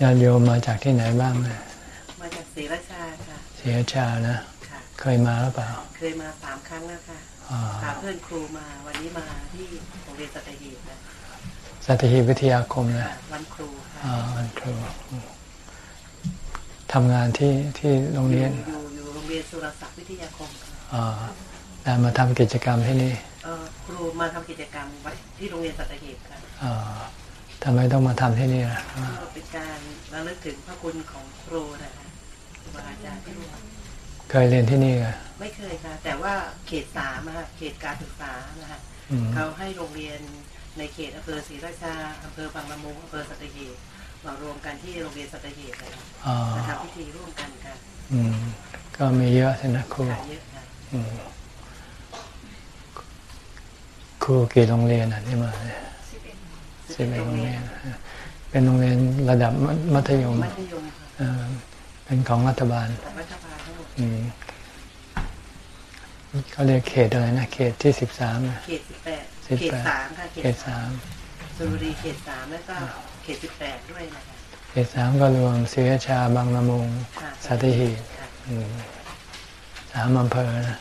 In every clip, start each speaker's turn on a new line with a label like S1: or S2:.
S1: ญาติโยมมาจากที่ไหนบ้างนะ
S2: มาจากศรีราชาค่ะ
S1: เสียชานะ
S2: ค่ะ
S1: เคยมาหรือเปล่า
S2: เคยมาสามครั้งแล้วค่ะ
S1: อ่า
S2: พาเพื่อนครูมาวันนี้มาที่โรงเรียนสัตหีบนะ
S1: สัตหีบวิทยาคมนะ
S2: วันครูค่ะ
S1: อ่าวันครูทำงานที่ที่โรงเรียน
S2: อยู่อยู่โรงเรียนสุรศักดิ์วิทยาคมค่ะ
S1: อ่าแต่มาทำกิจกรรมที่นี่
S2: เอ่อครูมาทำกิจกรรมไว้ที่โรงเรียนสัตหีบค่ะ
S1: อ่า ทำไมต้องมาทำที่นี่ล่ะอ่า
S2: ก็เป็นการระลึกถึงพระคุณของครูนะคะครูบาอาจารย์ที่ร่วม
S1: เคยเรียนที่นี่เหรอ
S2: ไม่เคยค่ะ แต่ว่าเขตสามอะค่ะเขตการศึกษานะคะ
S1: อืม
S2: เขาให้โรงเรียนในเขตอำเภอศรีราชาอำเภอบางละมุงอำเภอสัตหีบมารวมกันที่โรงเรียนสัตหีบเลยค่ะ
S1: อ่า
S2: มาทำพิธีร่วมกันค่ะ
S1: อืมก็มีเยอะสินะครู
S2: ขายเยอะค่ะ
S1: อืมครูกี่โรงเรียนอะที่มาเนี่ย สิบเอ็ดโรงเรียน เป็นโรงเรียนระดับมัมัธยม
S2: มัธยมค่ะ
S1: เอ่อเป็นของรัฐบาล
S2: แต่รัฐบาลทั้งหมด
S1: อืมเขาเรียกเขตอะไรนะ เขตที่สิบสาม
S2: เขตสิบแปด
S1: สิบ
S2: เขต
S1: แปด
S2: สามค่ะ
S1: เขตสาม
S2: สุบุรี เขตสามแล้วก็เขตสิบแปดด้วยนะคะ
S1: เขตสามก็รวมศรีราชาบางละมุง
S2: ค่ะ
S1: สัตหีบ
S2: ค่ะ
S1: อืมสามอำเภอนะ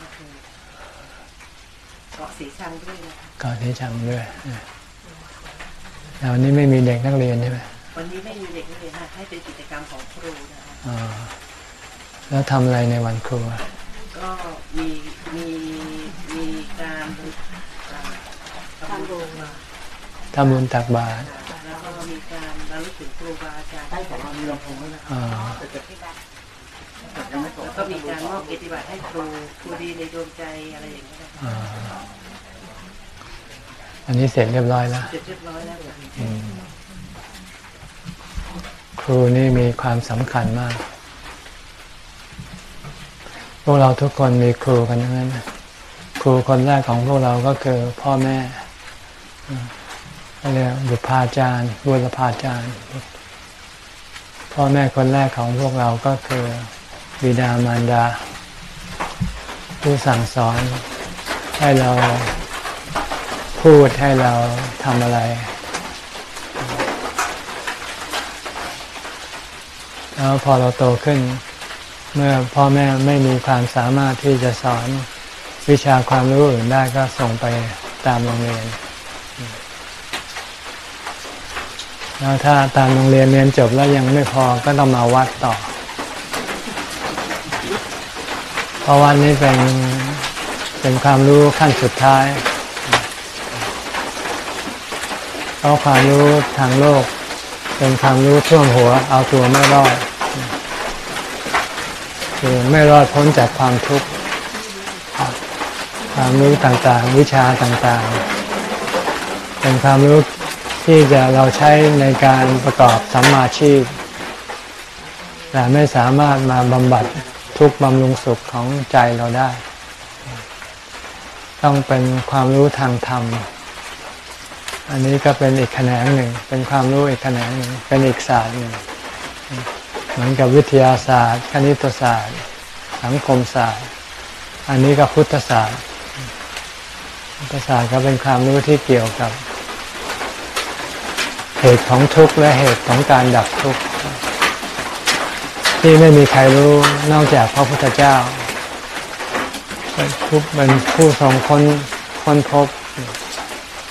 S2: ก็คือเกาะสีชังด้วยนะคะ
S1: ก่อนที่จังด้วยแต่ วันนี้ไม่มีเด็กนักเรียนใช่ไหม
S2: วันนี้ไม่มีเด็กนักเรียนค่ะให้เป็นกิจกรรมของครูนะคะ
S1: อ่าแล้วทำอะไรในวันครูอะ
S2: ก็มีมีมีการทำบุญ
S1: ทำบุญตักบาตร
S2: แล้วก็มีการระลึกถึงครูบาอาจารย์ของเรามีลำโพงด้วยนะ
S1: อ่า
S2: แล้วก็มีการมอบเกียรติบัตรให้ครูครูดีในดวงใจอะไรอย่างเงี้ยนะคะ
S1: อ่าอันนี้เสร็จเรียบร้อยแล้ว
S2: เสร็จเรียบร้อยแล้ว
S1: อืม ครูนี่มีความสำคัญมาก พวกเราทุกคนมีครูกันทั้งนั้นครูคนแรกของพวกเราก็คือพ่อแม่อืมเขาเรียกบุพาจารย์บุรพาจารย์ พ่อแม่คนแรกของพวกเราก็คือบิดามารดา ผู้สั่งสอนให้เราพูดให้เราทำอะไร แล้วพอเราโตขึ้น เมื่อพ่อแม่ไม่มีความสามารถที่จะสอนวิชาความรู้อื่นได้ก็ส่งไปตามโรงเรียนแล้วถ้าตามโรงเรียนเรียนจบแล้วยังไม่พอก็ต้องมาวัดต่อ เพราะวัดนี้เป็นเป็นความรู้ขั้นสุดท้าย เพราะความรู้ทางโลก เป็นความรู้ท่วมหัวเอาตัวไม่รอด คือไม่รอดพ้นจากความทุกข์ความรู้ต่างๆ วิชาต่างๆ เป็นความรู้ที่จะเราใช้ในการประกอบสัมมาชีพ แต่ไม่สามารถมาบำบัดทุกบำรุงสุขของใจเราได้ ต้องเป็นความรู้ทางธรรม อันนี้ก็เป็นอีกแขนงหนึ่ง เป็นความรู้อีกแขนงหนึ่งเป็นอีกศาสตร์หนึ่ง เหมือนกับวิทยาศาสตร์ คณิตศาสตร์ สังคมศาสตร์ อันนี้ก็พุทธศาสตร์พุทธศาสตร์ก็เป็นความรู้ที่เกี่ยวกับ เหตุของทุกข์และเหตุของการดับทุกข์ที่ไม่มีใครรู้นอกจากพระพุทธเจ้าเป็นผู้เป็นผู้ทรงคนค้นพบ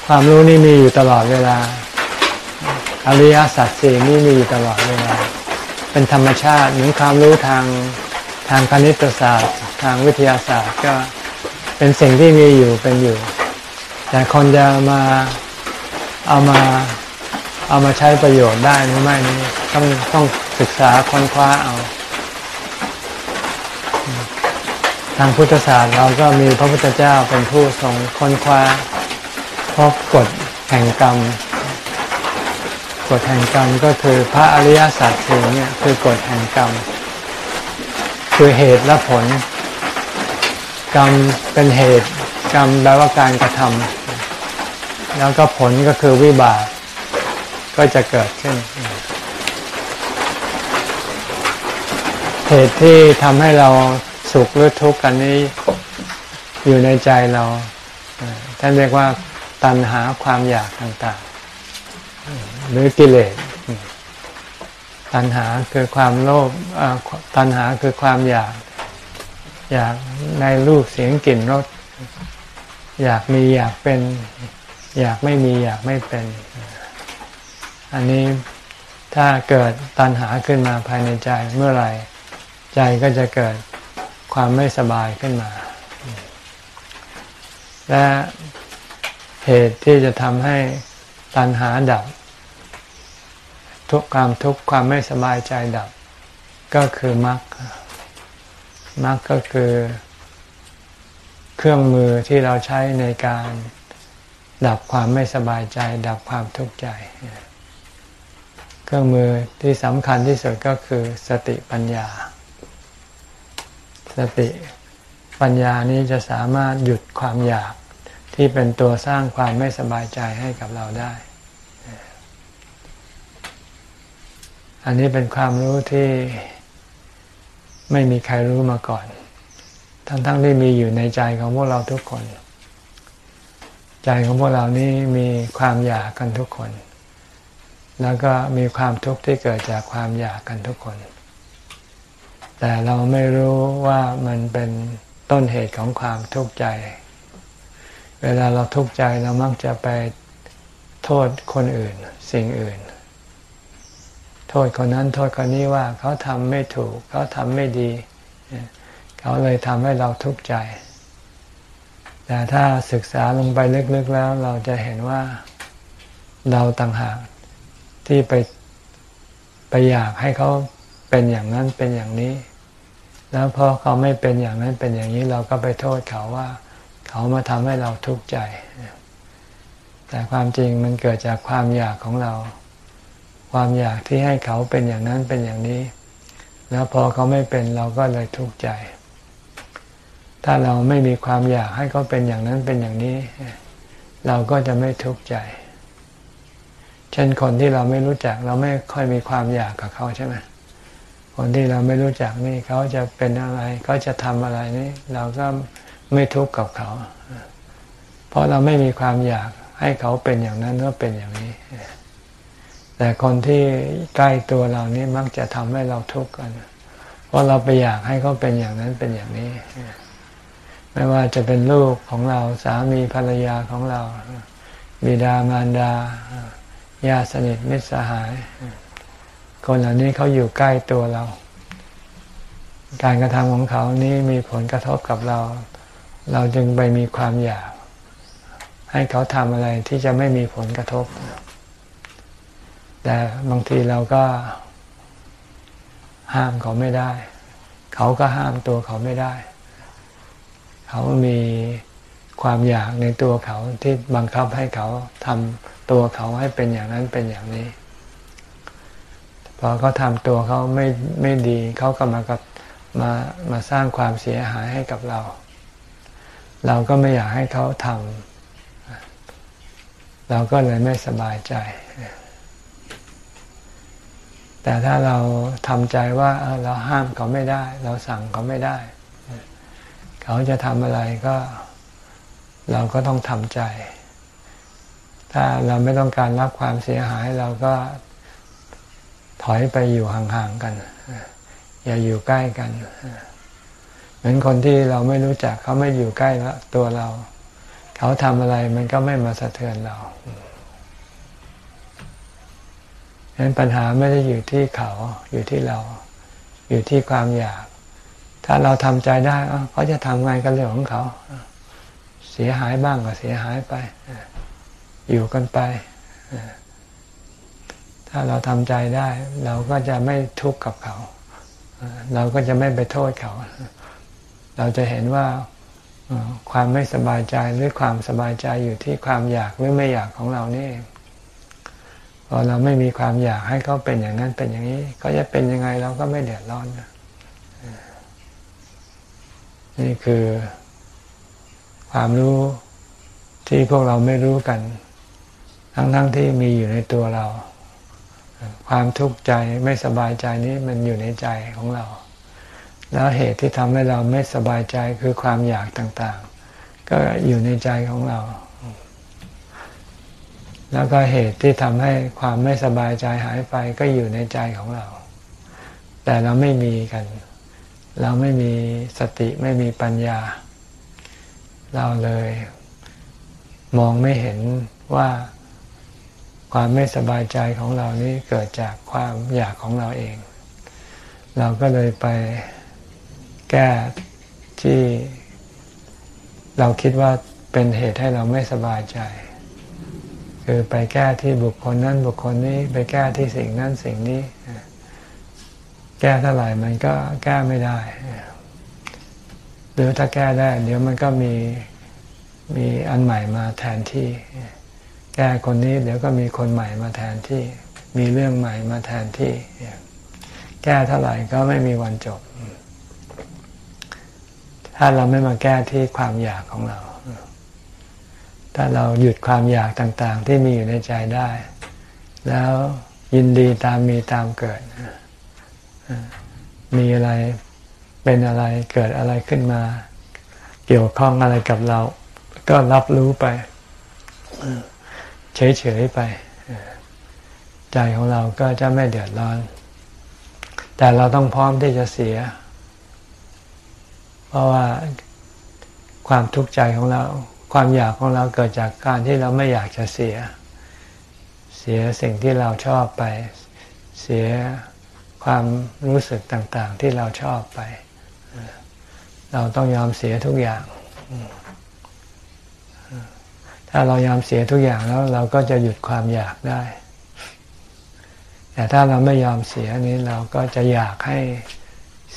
S1: ความรู้นี่มีอยู่ตลอดเวลา อริยสัจสี่นี่มีอยู่ตลอดเวลา เป็นธรรมชาติเหมือนความรู้ทางทางคณิตศาสตร์ ทางวิทยาศาสตร์ก็เป็นสิ่งที่มีอยู่เป็นอยู่ แต่คนจะมาเอามาเอามาใช้ประโยชน์ได้หรือไม่นี่ต้องต้องศึกษาค้นคว้าเอา ทางพุทธศาสตร์เราก็มีพระพุทธเจ้าเป็นผู้ทรงค้นคว้าพบกฎแห่งกรรม กฎแห่งกรรมก็คือพระอริยสัจสี่เนี่ยคือกฎแห่งกรรม คือเหตุและผล กรรมเป็นเหตุ กรรมแปลว่าการกระทำแล้วก็ผลก็คือวิบากก็จะเกิดขึ้น เหตุที่ทำให้เราสุขหรือทุกข์กันนี้อยู่ในใจเราท่านเรียกว่าตัณหาความอยากต่างๆ หรือกิเลสตัณหาคือความโลภตัณหาคือความอยาก อยากในรูปเสียงกลิ่นรสอยากมีอยากเป็น อยากไม่มีอยากไม่เป็น อันนี้ถ้าเกิดตัณหาขึ้นมาภายในใจเมื่อไหร่ใจก็จะเกิดความไม่สบายขึ้นมา และเหตุที่จะทำให้ตัณหาดับ ทุกความทุกข์ความไม่สบายใจดับ ก็คือมรรคมรรคก็คือเครื่องมือที่เราใช้ในการดับความไม่สบายใจ ดับความทุกข์ใจ เครื่องมือที่สำคัญที่สุดก็คือสติปัญญา สติปัญญานี้จะสามารถหยุดความอยากที่เป็นตัวสร้างความไม่สบายใจให้กับเราได้ อันนี้เป็นความรู้ที่ไม่มีใครรู้มาก่อน ทั้งๆทที่มีอยู่ในใจของพวกเราทุกคน ใจของพวกเรานี้มีความอยากกันทุกคน แล้วก็มีความทุกข์ที่เกิดจากความอยากกันทุกคน แต่เราไม่รู้ว่ามันเป็นต้นเหตุของความทุกข์ใจ เวลาเราทุกข์ใจเรามักจะไปโทษคนอื่น สิ่งอื่น โทษคนนั้นโทษคนนี้ว่าเขาทำไม่ถูก เขาทำไม่ดี เขาเลยทำให้เราทุกข์ใจ แต่ถ้าศึกษาลงไปลึกๆแล้ว เราจะเห็นว่าเราต่างหากที่ไปไปอยากให้เขาเป็นอย่างนั้นเป็นอย่างนี้ แล้วพอเขาไม่เป็นอย่างนั้นเป็นอย่างนี้เราก็ไปโทษเขาว่า เขามาทำให้เราทุกข์ใจ แต่ความจริงมันเกิดจากความอยากของเรา ความอยากที่ให้เขาเป็นอย่างนั้นเป็นอย่างนี้ แล้วพอเขาไม่เป็นเราก็เลยทุกข์ใจ ถ้าเราไม่มีความอยากให้เขาเป็นอย่างนั้นเป็นอย่างนี้ เราก็จะไม่ทุกข์ใจ เช่นคนที่เราไม่รู้จักเราไม่ค่อยมีความอยากกับเขาใช่ไหมคนที่เราไม่รู้จักนี่เขาจะเป็นอะไรเขาจะทำอะไรนี่เราก็ไม่ทุกข์กับเขา เพราะเราไม่มีความอยากให้เขาเป็นอย่างนั้นหรือเป็นอย่างนี้ แต่คนที่ใกล้ตัวเรานี่มักจะทำให้เราทุกข์กันเพราะเราไปอยากให้เขาเป็นอย่างนั้นเป็นอย่างนี้ ไม่ว่าจะเป็นลูกของเราสามีภรรยาของเรา บิดามารดาญาสนิทมิตรสหาย คนเหล่านี้เขาอยู่ใกล้ตัวเรา การกระทำของเขานี้มีผลกระทบกับเรา เราจึงไปมีความอยาก ให้เขาทำอะไรที่จะไม่มีผลกระทบ แต่บางทีเราก็ห้ามเขาไม่ได้ เขาก็ห้ามตัวเขาไม่ได้ เขามีความอยากในตัวเขาที่บังคับให้เขาทำตัวเขาให้เป็นอย่างนั้นเป็นอย่างนี้ พอเขาทำตัวเขาไม่ไม่ดี เขาก็มากับมามาสร้างความเสียหายให้กับเรา เราก็ไม่อยากให้เขาทำเราก็เลยไม่สบายใจ แต่ถ้าเราทำใจว่าเราห้ามเขาไม่ได้ เราสั่งเขาไม่ได้ เขาจะทำอะไรก็ เราก็ต้องทำใจ ถ้าเราไม่ต้องการรับความเสียหายเราก็ถอยไปอยู่ห่างๆกัน อย่าอยู่ใกล้กัน เหมือนคนที่เราไม่รู้จักเขาไม่อยู่ใกล้ตัวเรา เขาทำอะไรมันก็ไม่มาสะเทือนเรา ฉะนั้นปัญหาไม่ได้อยู่ที่เขาอยู่ที่เรา อยู่ที่ความอยาก ถ้าเราทำใจได้เขาจะทำไงกันเรื่องของเขา เสียหายบ้างก็เสียหายไป อยู่กันไป ถ้าเราทำใจได้ เราก็จะไม่ทุกข์กับเขา เราก็จะไม่ไปโทษเขา เราจะเห็นว่าความไม่สบายใจหรือความสบายใจอยู่ที่ความอยากหรือไม่อยากของเรานี่ พอเราไม่มีความอยากให้เขาเป็นอย่างนั้นเป็นอย่างนี้เขาจะเป็นยังไงเราก็ไม่เดือดร้อนนี่คือ ความรู้ที่พวกเราไม่รู้กัน ทั้งๆทที่มีอยู่ในตัวเรา ความทุกข์ใจไม่สบายใจนี้มันอยู่ในใจของเรา แล้วเหตุที่ทำให้เราไม่สบายใจคือความอยากต่าง ๆ ก็อยู่ในใจของเรา แล้วก็เหตุที่ทำให้ความไม่สบายใจหายไปก็อยู่ในใจของเรา แต่เราไม่มีกัน เราไม่มีสติไม่มีปัญญา เราเลยมองไม่เห็นว่าความไม่สบายใจของเรานี้เกิดจากความอยากของเราเอง เราก็เลยไปแก้ที่เราคิดว่าเป็นเหตุให้เราไม่สบายใจ คือไปแก้ที่บุคคลนั้นบุคคลนี้ไปแก้ที่สิ่งนั้นสิ่งนี้ แก้เท่าไหร่มันก็แก้ไม่ได้ หรือถ้าแก้ได้ เดี๋ยวมันก็มีมีอันใหม่มาแทนที่ แก้คนนี้ เดี๋ยวก็มีคนใหม่มาแทนที่ มีเรื่องใหม่มาแทนที่ แก้เท่าไหร่ก็ไม่มีวันจบ ถ้าเราไม่มาแก้ที่ความอยากของเรา ถ้าเราหยุดความอยากต่างๆ ที่มีอยู่ในใจได้ แล้วยินดีตามมีตามเกิด มีอะไรเป็นอะไรเกิดอะไรขึ้นมา เกี่ยวข้องอะไรกับเรา ก็รับรู้ไป เฉยๆไป ใจของเราก็จะไม่เดือดร้อน แต่เราต้องพร้อมที่จะเสีย เพราะว่าความทุกข์ใจของเรา ความอยากของเราเกิดจากการที่เราไม่อยากจะเสีย เสียสิ่งที่เราชอบไป เสียความรู้สึกต่างๆ ที่เราชอบไป เราต้องยอมเสียทุกอย่าง ถ้าเรายอมเสียทุกอย่างแล้วเราก็จะหยุดความอยากได้ แต่ถ้าเราไม่ยอมเสียนี้เราก็จะอยากให้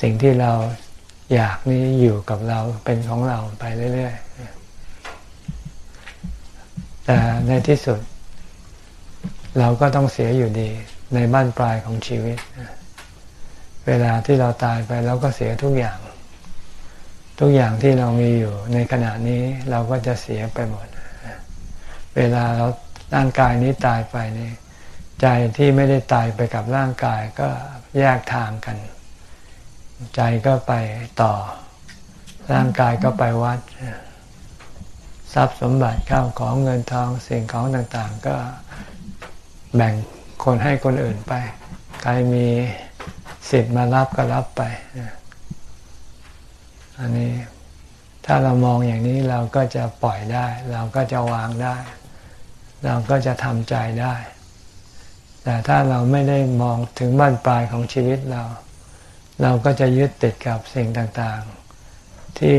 S1: สิ่งที่เราอยากนี้อยู่กับเราเป็นของเราไปเรื่อย ๆ แต่ในที่สุด เราก็ต้องเสียอยู่ดีในบ้านปลายของชีวิต เวลาที่เราตายไปเราก็เสียทุกอย่าง ทุกอย่างที่เรามีอยู่ในขณะนี้เราก็จะเสียไปหมด เวลาเราร่างกายนี้ตายไปนี่ใจที่ไม่ได้ตายไปกับร่างกายก็แยกทางกัน ใจก็ไปต่อ ร่างกายก็ไปวัด ทรัพย์สมบัติข้าวของเงินทองสิ่งของต่างๆ ก็แบ่งคนให้คนอื่นไป ใครมีสิทธิ์มารับก็รับไปอันนี้ถ้าเรามองอย่างนี้เราก็จะปล่อยได้ เราก็จะวางได้ เราก็จะทำใจได้ แต่ถ้าเราไม่ได้มองถึงบ้านปลายของชีวิตเรา เราก็จะยึดติดกับสิ่งต่างๆ ที่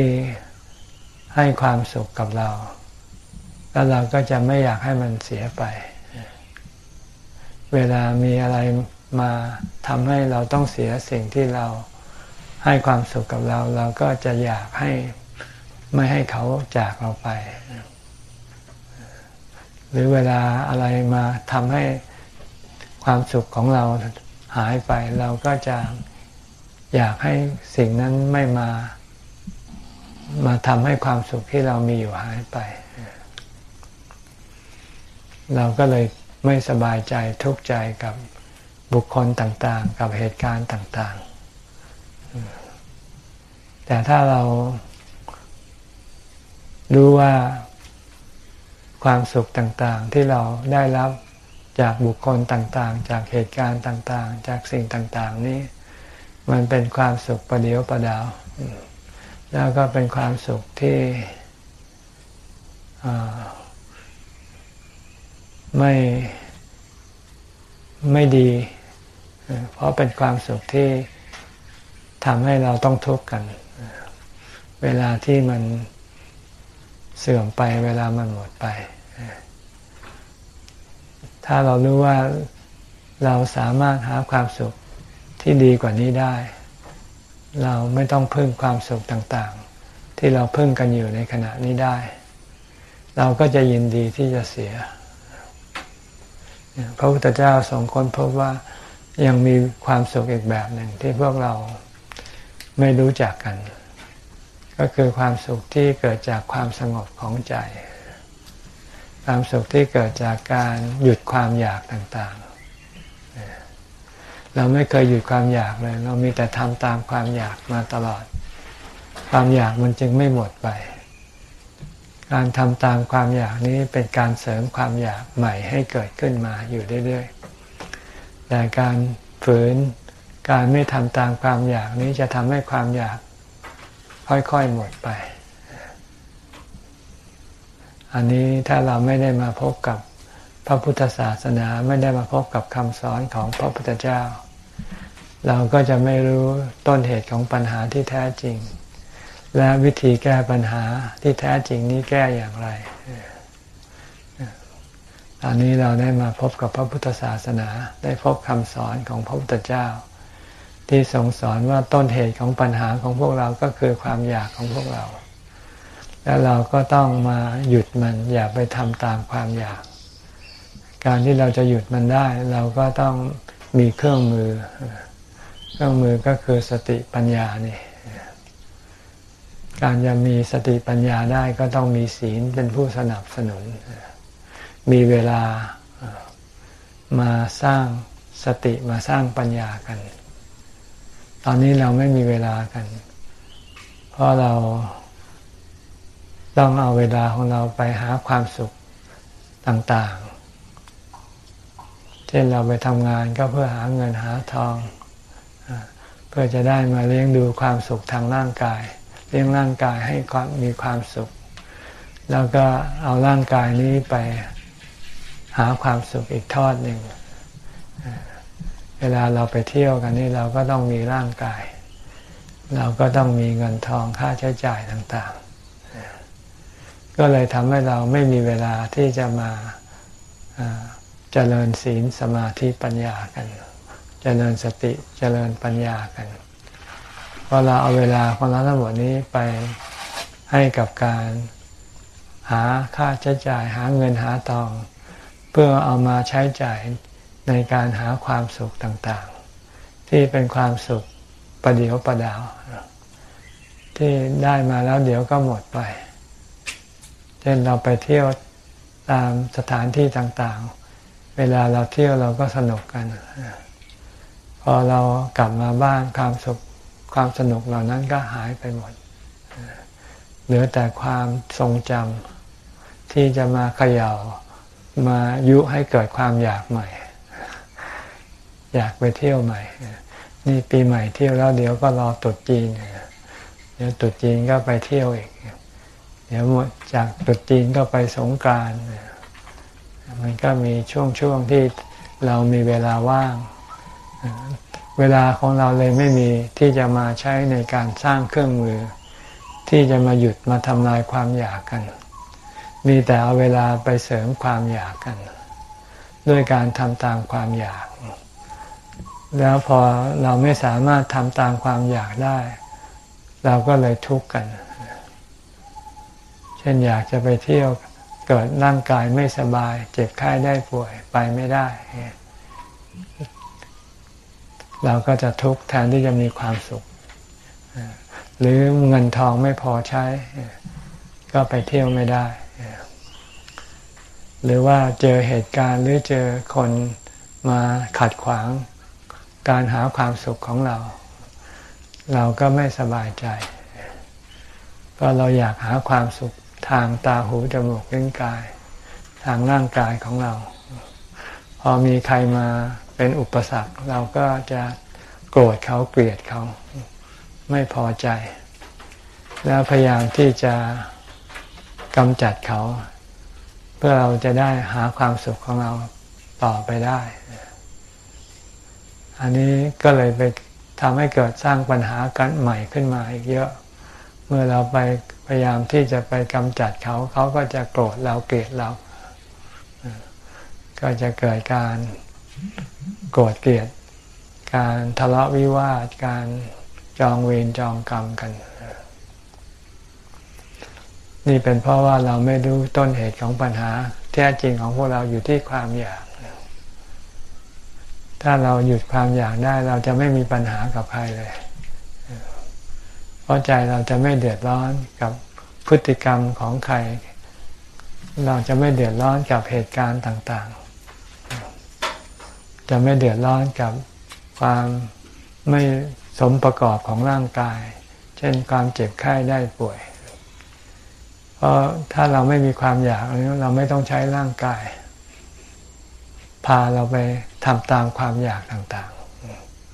S1: ให้ความสุขกับเรา แล้วเราก็จะไม่อยากให้มันเสียไป เวลามีอะไรมาทำให้เราต้องเสียสิ่งที่เราให้ความสุขกับเรา เราก็จะอยากให้ไม่ให้เขาจากเราไป หรือเวลาอะไรมาทำให้ความสุขของเราหายไป เราก็จะอยากให้สิ่งนั้นไม่มา มาทำให้ความสุขที่เรามีอยู่หายไป เราก็เลยไม่สบายใจทุกข์ใจกับบุคคลต่างๆ กับเหตุการณ์ต่างๆ แต่ถ้าเรารู้ว่าความสุขต่างๆ ที่เราได้รับจากบุคคลต่างๆ จากเหตุการณ์ต่างๆ จากสิ่งต่างๆ นี้ มันเป็นความสุขประเดียวประดาว แล้วก็เป็นความสุขที่ไม่ไม่ดี เพราะเป็นความสุขที่ทำให้เราต้องทุกข์กัน เวลาที่มันเสื่อมไปเวลามันหมดไป ถ้าเรารู้ว่าเราสามารถหาความสุขที่ดีกว่านี้ได้ เราไม่ต้องพึ่งความสุขต่างๆ ที่เราพึ่งกันอยู่ในขณะนี้ได้ เราก็จะยินดีที่จะเสียพระพุทธเจ้าสองคนพบว่ายังมีความสุขอีกแบบหนึ่งที่พวกเราไม่รู้จักกัน ก็คือความสุขที่เกิดจากความสงบของใจ ความสุขที่เกิดจากการหยุดความอยากต่างๆ เราไม่เคยหยุดความอยากเลย เรามีแต่ทำตามความอยากมาตลอด ความอยากมันจึงไม่หมดไป การทำตามความอยากนี้เป็นการเสริมความอยากใหม่ให้เกิดขึ้นมาอยู่เรื่อยๆ แต่การฝืนการไม่ทำตามความอยากนี้จะทำให้ความอยาก ค่อยๆหมดไป อันนี้ถ้าเราไม่ได้มาพบกับ พระพุทธศาสนาไม่ได้มาพบกับคำสอนของพระพุทธเจ้า เราก็จะไม่รู้ต้นเหตุของปัญหาที่แท้จริง และวิธีแก้ปัญหาที่แท้จริงนี้แก้อย่างไรตอนนี้เราได้มาพบกับพระพุทธศาสนา ได้พบคำสอนของพระพุทธเจ้า ที่ทรงสอนว่าต้นเหตุของปัญหาของพวกเราก็คือความอยากของพวกเรา แล้วเราก็ต้องมาหยุดมันอย่าไปทำตามความอยาก การที่เราจะหยุดมันได้ เราก็ต้องมีเครื่องมือ เครื่องมือก็คือสติปัญญานี่การจะมีสติปัญญาได้ก็ต้องมีศีลเป็นผู้สนับสนุน มีเวลามาสร้างสติมาสร้างปัญญากัน ตอนนี้เราไม่มีเวลากัน เพราะเราต้องเอาเวลาของเราไปหาความสุขต่าง ช่นเราไปทำงานก็เพื่อหาเงินหาทอง เพื่อจะได้มาเลี้ยงดูความสุขทางร่างกาย เลี้ยงร่างกายให้ความมีความสุข แล้วก็เอาร่างกายนี้ไปหาความสุขอีกทอดหนึ่ง เวลาเราไปเที่ยวกันนี่เราก็ต้องมีร่างกาย เราก็ต้องมีเงินทองค่าใช้จ่ายต่างๆ ก็เลยทำให้เราไม่มีเวลาที่จะมา เจริญศีลสมาธิปัญญากัน เจริญสติเจริญปัญญากันเพราะเราเอาเวลาของเราทั้งหมดนี้ไปให้กับการหาค่าใช้จ่ายหาเงินหาทอง เพื่อเอามาใช้จ่ายในการหาความสุขต่างๆ ที่เป็นความสุขประเดียวประดาว ที่ได้มาแล้วเดี๋ยวก็หมดไป เช่นเราไปเที่ยวตามสถานที่ต่างๆ เวลาเราเที่ยวเราก็สนุกกัน พอเรากลับมาบ้านความสุขความสนุกเหล่านั้นก็หายไปหมด เหลือแต่ความทรงจำที่จะมาเขย่ามายุให้เกิดความอยากใหม่ อยากไปเที่ยวใหม่ นี่ปีใหม่เที่ยวแล้วเดี๋ยวก็รอตรุษจีนเดี๋ยวตรุษจีนก็ไปเที่ยวอีก เดี๋ยวหมดจากตรุษจีนก็ไปสงกรานต์ มันก็มีช่วงๆที่เรามีเวลาว่าง เวลาของเราเลยไม่มีที่จะมาใช้ในการสร้างเครื่องมือ ที่จะมาหยุดมาทำลายความอยากกัน มีแต่เอาเวลาไปเสริมความอยากกัน ด้วยการทำตามความอยาก แล้วพอเราไม่สามารถทำตามความอยากได้ เราก็เลยทุกข์กัน เช่นอยากจะไปเที่ยว เกิดร่างกายไม่สบาย เจ็บไข้ได้ป่วยไปไม่ได้ เราก็จะทุกข์แทนที่จะมีความสุข หรือเงินทองไม่พอใช้ ก็ไปเที่ยวไม่ได้ หรือว่าเจอเหตุการณ์หรือเจอคนมาขัดขวางการหาความสุขของเรา เราก็ไม่สบายใจ เพราะเราอยากหาความสุข ทางตาหูจมูกลิ้นกาย ทางร่างกายของเรา พอมีใครมาเป็นอุปสรรค เราก็จะโกรธเขาเกลียดเขาไม่พอใจ แล้วพยายามที่จะกำจัดเขา เพื่อเราจะได้หาความสุขของเราต่อไปได้ อันนี้ก็เลยไปทำให้เกิดสร้างปัญหากันใหม่ขึ้นมาอีกเยอะ เมื่อเราไปพยายามที่จะไปกำจัดเขาเขาก็จะโกรธเราเกลียดเรา ก็จะเกิดการโกรธเกลียด การทะเลาะวิวาทการจองเวรจองกรรมกัน นี่เป็นเพราะว่าเราไม่รู้ต้นเหตุของปัญหา แท้จริงของพวกเราอยู่ที่ความอยาก ถ้าเราหยุดความอยากได้เราจะไม่มีปัญหากับใครเลย เพราะใจเราจะไม่เดือดร้อนกับพฤติกรรมของใคร เราจะไม่เดือดร้อนกับเหตุการณ์ต่างๆ จะไม่เดือดร้อนกับความไม่สมประกอบของร่างกาย เช่นความเจ็บไข้ได้ป่วย เพเพราะถ้าเราไม่มีความอยากเราไม่ต้องใช้ร่างกาย พาเราไปทำตามความอยากต่าง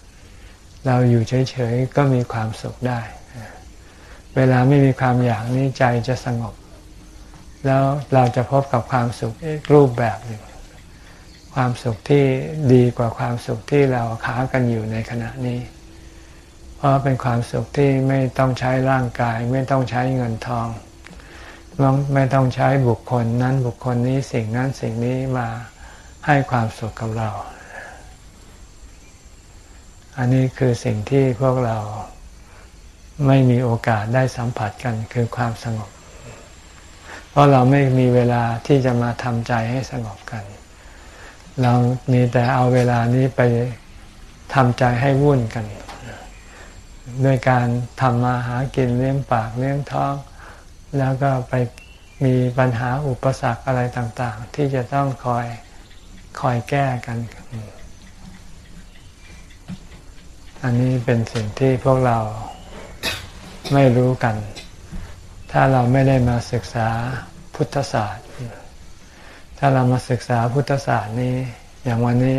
S1: ๆ เราอยู่เฉยๆก็มีความสุขได้ เวลาไม่มีความอยากนี้ใจจะสงบ แล้วเราจะพบกับความสุขอีกรูปแบบหนึ่งความสุขที่ดีกว่าความสุขที่เราขากันอยู่ในขณะนี้ เพราะเป็นความสุขที่ไม่ต้องใช้ร่างกาย ไม่ต้องใช้เงินทอง ไม่ต้องใช้บุคคลนั้นบุคคลนี้สิ่งนั้นสิ่งนี้มาให้ความสุขกับเรา อันนี้คือสิ่งที่พวกเรา ไม่มีโอกาสได้สัมผัสกันคือความสงบ เพราะเราไม่มีเวลาที่จะมาทำใจให้สงบกัน เรามีแต่เอาเวลานี้ไปทำใจให้วุ่นกัน ด้วยการทำมาหากินเลี้ยงปากเลี้ยงท้อง แล้วก็ไปมีปัญหาอุปสรรคอะไรต่าง ๆ ที่จะต้องคอยคอยแก้กัน อันนี้เป็นสิ่งที่พวกเรา ไม่รู้กัน ถ้าเราไม่ได้มาศึกษาพุทธศาสตร์ ถ้าเรามาศึกษาพุทธศาสตร์นี้ อย่างวันนี้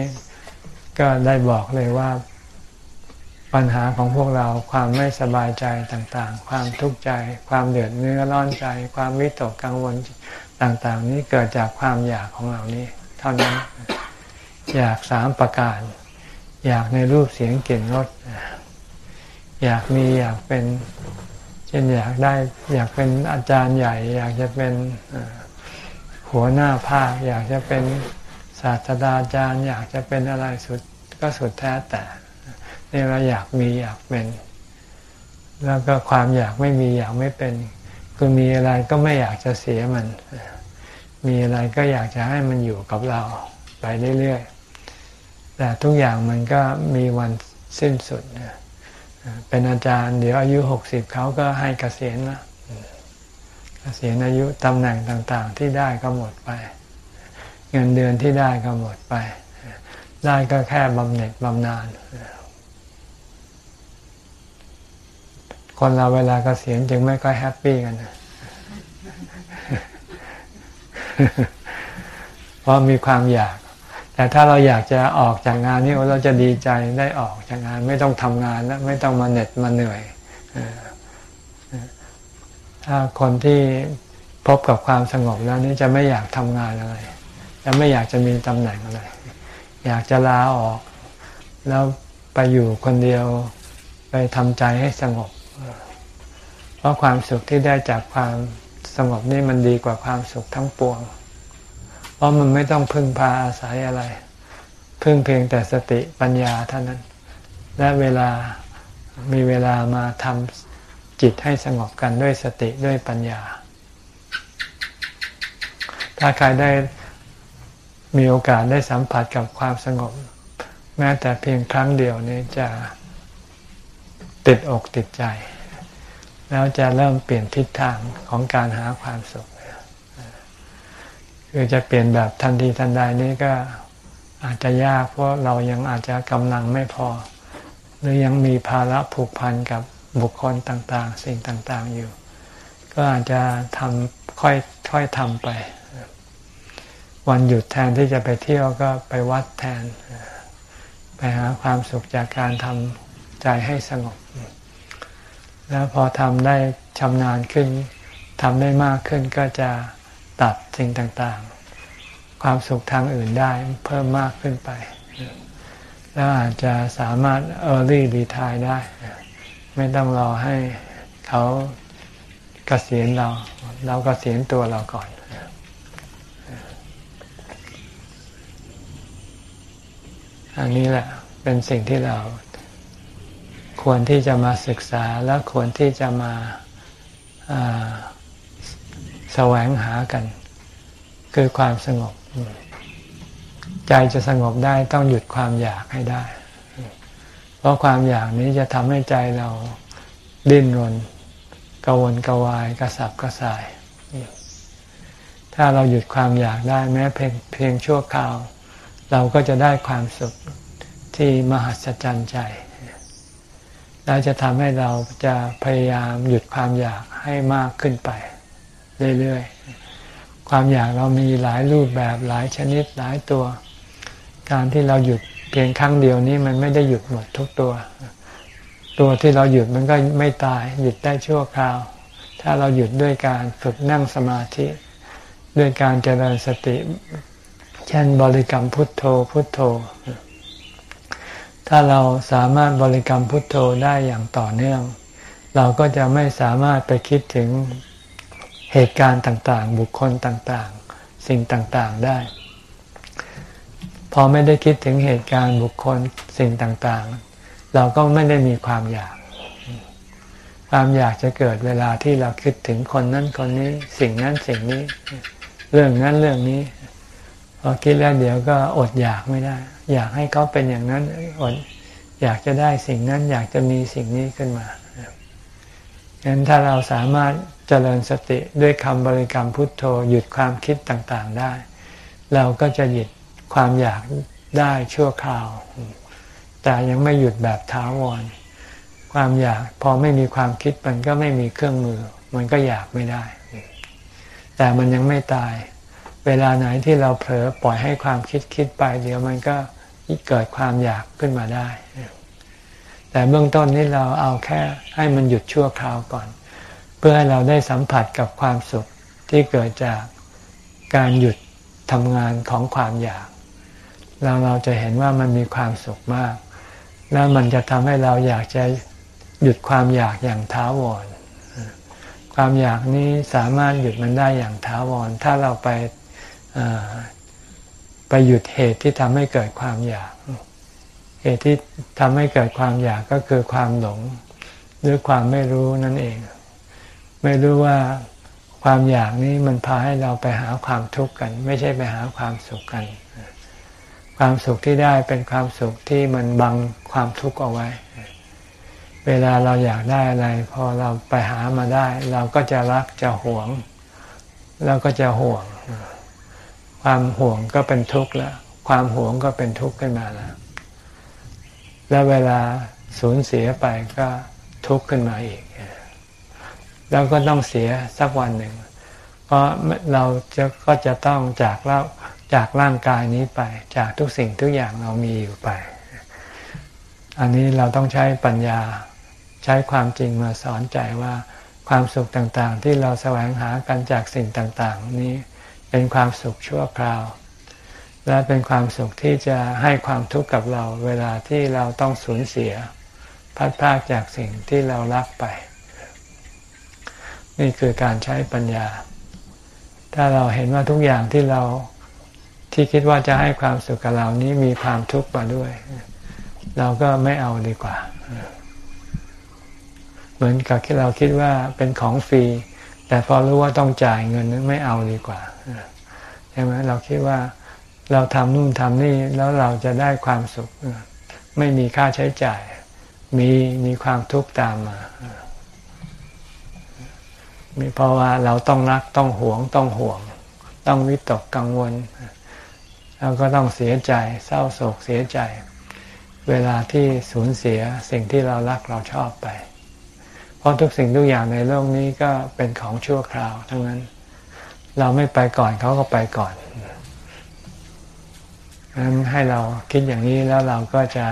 S1: ก็ได้บอกเลยว่าปัญหาของพวกเราความไม่สบายใจต่างๆ ความทุกข์ใจ ความเดือดเนื้อร้อนใจ ความวิตกกังวลต่างๆ นี้เกิดจากความอยากของเรานี้ เท่านั้น อยากสามประการ อยากในรูปเสียงกลิ่นรส อยากมีอยากเป็นเช่นอยากได้อยากเป็นอาจารย์ใหญ่ อยากจะเป็นหัวหน้าภาค อยากจะเป็นศาสตราจารย์ อยากจะเป็นอะไรสุดก็สุดแท้แต่นี่เราอยากมีอยากเป็น แล้วก็ความอยากไม่มีอยากไม่เป็นคือมีอะไรก็ไม่อยากจะเสียมัน มีอะไรก็อยากจะให้มันอยู่กับเราไปเรื่อยๆแต่ทุกอย่างมันก็มีวันสิ้นสุด เป็นอาจารย์ เดี๋ยวอายุหกสิบเขาก็ให้เกษียณนะเกษียณอายุตำแหน่งต่าง ๆ ที่ได้ก็หมดไป เงินเดือนที่ได้ก็หมดไป ได้ก็แค่บำเหน็จบำนาญคนเราเวลาเกษียณจึงไม่ค่อยแฮปปี้กันเพราะมีความอยาก แต่ถ้าเราอยากจะออกจากงานนี้เราจะดีใจได้ออกจากงาน ไม่ต้องทำงานแล้วไม่ต้องมาเหน็ดมาเหนื่อยถ้าคนที่พบกับความสงบแล้วนี่จะไม่อยากทำงานอะไร จะไม่อยากจะมีตำแหน่งอะไร อยากจะลาออก แล้วไปอยู่คนเดียวไปทำใจให้สงบ เพราะความสุขที่ได้จากความสงบนี่มันดีกว่าความสุขทั้งปวง เพราะมันไม่ต้องพึ่งพาอาศัยอะไร พึ่งเพียงแต่สติปัญญาเท่านั้น และเวลามีเวลามาทำจิตให้สงบกันด้วยสติด้วยปัญญา ถ้าใครได้มีโอกาสได้สัมผัสกับความสงบ แม้แต่เพียงครั้งเดียวนี้จะติดอกติดใจ แล้วจะเริ่มเปลี่ยนทิศทางของการหาความสุข คือจะเปลี่ยนแบบทันทีทันใดนี้ก็อาจจะยากเพราะเรายังอาจจะกำลังไม่พอ หรือยังมีภาระผูกพันกับบุคคลต่างๆ สิ่งต่างๆอยู่ ก็อาจจะทำค่อยค่อยทำไป วันหยุดแทนที่จะไปเที่ยวก็ไปวัดแทน ไปหาความสุขจากการทำใจให้สงบ แล้วพอทำได้ชำนาญขึ้นทำได้มากขึ้นก็จะ ตัดสิ่งต่างๆ ความสุขทางอื่นได้เพิ่มมากขึ้นไป แล้วอาจจะสามารถ early retire ได้ ไม่ต้องรอให้เขากเกษียณเรา เรากเกษียณตัวเราก่อน อันนี้แหละเป็นสิ่งที่เราควรที่จะมาศึกษาและควรที่จะมา แสวงหากัน คือความสงบ ใจจะสงบได้ต้องหยุดความอยากให้ได้ เพราะความอยากนี้จะทำให้ใจเราดิ้นรนกวนกวายกระสับกระส่าย ถ้าเราหยุดความอยากได้แม้เพียงเพียงชั่วคราว เราก็จะได้ความสุขที่มหัศจรรย์ใจแล้วจะทำให้เราจะพยายามหยุดความอยากให้มากขึ้นไป เรื่อยๆ ความอยากเรามีหลายรูปแบบหลายชนิดหลายตัว การที่เราหยุดเพียงครั้งเดียวนี้มันไม่ได้หยุดหมดทุกตัว ตัวที่เราหยุดมันก็ไม่ตายหยุดได้ชั่วคราว ถ้าเราหยุดด้วยการฝึกนั่งสมาธิ ด้วยการเจริญสติเช่นบริกรรมพุทโธพุทโธ ถ้าเราสามารถบริกรรมพุทโธได้อย่างต่อเนื่อง เราก็จะไม่สามารถไปคิดถึง เหตุการณ์ต่างๆ บุคคลต่างๆ สิ่งต่างๆได้ พอไม่ได้คิดถึงเหตุการณ์บุคคลสิ่งต่างๆ เราก็ไม่ได้มีความอยาก ความอยากจะเกิดเวลาที่เราคิดถึงคนนั้นคนนี้ สิ่งนั้นสิ่งนี้ เรื่องนั้นเรื่องนี้พอคิดแล้วเดี๋ยวก็อดอยากไม่ได้ อยากให้เขาเป็นอย่างนั้นอดอยากจะได้สิ่งนั้นอยากจะมีสิ่งนี้ขึ้นมา ฉะนั้นถ้าเราสามารถเจริญสติด้วยคำบริกรรมพุทโธหยุดความคิดต่างๆได้ เราก็จะหยุดความอยากได้ชั่วคราว แต่ยังไม่หยุดแบบท้าวร ความอยากพอไม่มีความคิดมันก็ไม่มีเครื่องมือ มันก็อยากไม่ได้ แต่มันยังไม่ตาย เวลาไหนที่เราเผลอปล่อยให้ความคิดคิดไป เดี๋ยวมันก็เกิดความอยากขึ้นมาได้ แต่เบื้องต้นนี้เราเอาแค่ให้มันหยุดชั่วคราวก่อน เพื่อให้เราได้สัมผัสกับความสุขที่เกิดจากการหยุดทำงานของความอยาก เราเราจะเห็นว่ามันมีความสุขมาก แล้วมันจะทำให้เราอยากจะหยุดความอยากอย่างท้าวร ความอยากนี้สามารถหยุดมันได้อย่างท้าวร ถ้าเราไปไปหยุดเหตุที่ทำให้เกิดความอยาก เหตุที่ทำให้เกิดความอยากก็คือความหลงหรือความไม่รู้นั่นเอง ไม่รู้ว่าความอยากนี้มันพาให้เราไปหาความทุกข์กัน ไม่ใช่ไปหาความสุขกัน ความสุขที่ได้เป็นความสุขที่มันบังความทุกข์เอาไว้ เวลาเราอยากได้อะไร พอเราไปหามาได้ เราก็จะรักจะหวง เราก็จะห่วง ความห่วงก็เป็นทุกข์แล้วความห่วงก็เป็นทุกข์ขึ้นมาแล้ว แล้วเวลาสูญเสียไปก็ทุกข์ขึ้นมาอีก แล้วก็ต้องเสียสักวันหนึ่ง เพราะเราจะก็จะต้องจากเล่าจากร่างกายนี้ไป จากทุกสิ่งทุกอย่างเรามีอยู่ไป อันนี้เราต้องใช้ปัญญาใช้ความจริงมาสอนใจว่าความสุขต่างๆ ที่เราแสวงหากันจากสิ่งต่างๆ นี้เป็นความสุขชั่วคราว และเป็นความสุขที่จะให้ความทุกข์กับเรา เวลาที่เราต้องสูญเสียพัดพากจากสิ่งที่เรารักไป นี่คือการใช้ปัญญา ถ้าเราเห็นว่าทุกอย่างที่เราที่คิดว่าจะให้ความสุขกับเรานี้มีความทุกข์มาด้วย เราก็ไม่เอาดีกว่า เหมือนกับที่เราคิดว่าเป็นของฟรี แต่พอรู้ว่าต้องจ่ายเงินนั้นไม่เอาดีกว่าใช่ไหมเราคิดว่า เราทำนู่นทำนี่แล้วเราจะได้ความสุข ไม่มีค่าใช้จ่าย มีมีความทุกข์ตามมามีเพราะว่าเราต้องรักต้องหวงต้องห่วง ต้องวิตกกังวลเราก็ต้องเสียใจเศร้าโศกเสียใจ เวลาที่สูญเสียสิ่งที่เรารักเราชอบไป เพราะทุกสิ่งทุกอย่างในโลกนี้ก็เป็นของชั่วคราว ทั้งนั้น เราไม่ไปก่อนเขาก็ไปก่อน นั้นให้เราคิดอย่างนี้แล้วเราก็จะ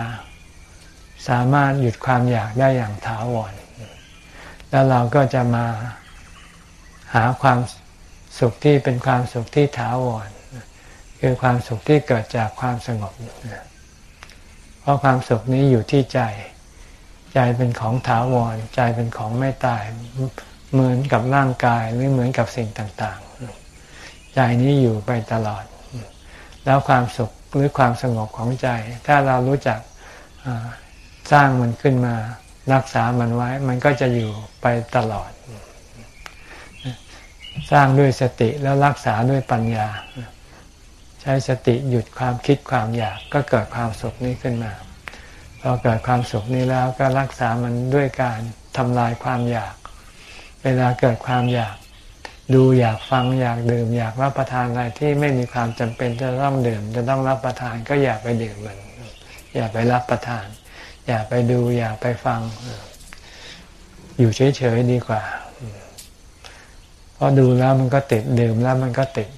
S1: สามารถหยุดความอยากได้อย่างถาวร แล้วเราก็จะมาหาความสุขที่เป็นความสุขที่ถาวร คือความสุขที่เกิดจากความสงบ เพราะความสุขนี้อยู่ที่ใจ ใจเป็นของถาวร ใจเป็นของไม่ตาย เหมือนกับร่างกายหรือเหมือนกับสิ่งต่าง ๆ ใจนี้อยู่ไปตลอด แล้วความสุข หรือความสงบของใจ ถ้าเรารู้จักสร้างมันขึ้นมารักษามันไว้ มันก็จะอยู่ไปตลอด สร้างด้วยสติแล้วรักษาด้วยปัญญา ใช้สติหยุดความคิดความอยากก็เกิดความสุขนี้ขึ้นมาพอเกิดความสุขนี้แล้วก็รักษามันด้วยการทำลายความอยาก เวลาเกิดความอยาก ดูอยากฟังอยากดื่ม อยากรับประทานอะไรที่ไม่มีความจำเป็นจะต้องดื่ม จะต้องรับประทานก็อย่าไปดื่มมัน อย่าไปรับประทาน อย่าไปดูอย่าไปฟัง อยู่เฉยๆดีกว่าเพราะดูแล้วมันก็ติดดื่มแล้วมันก็ติด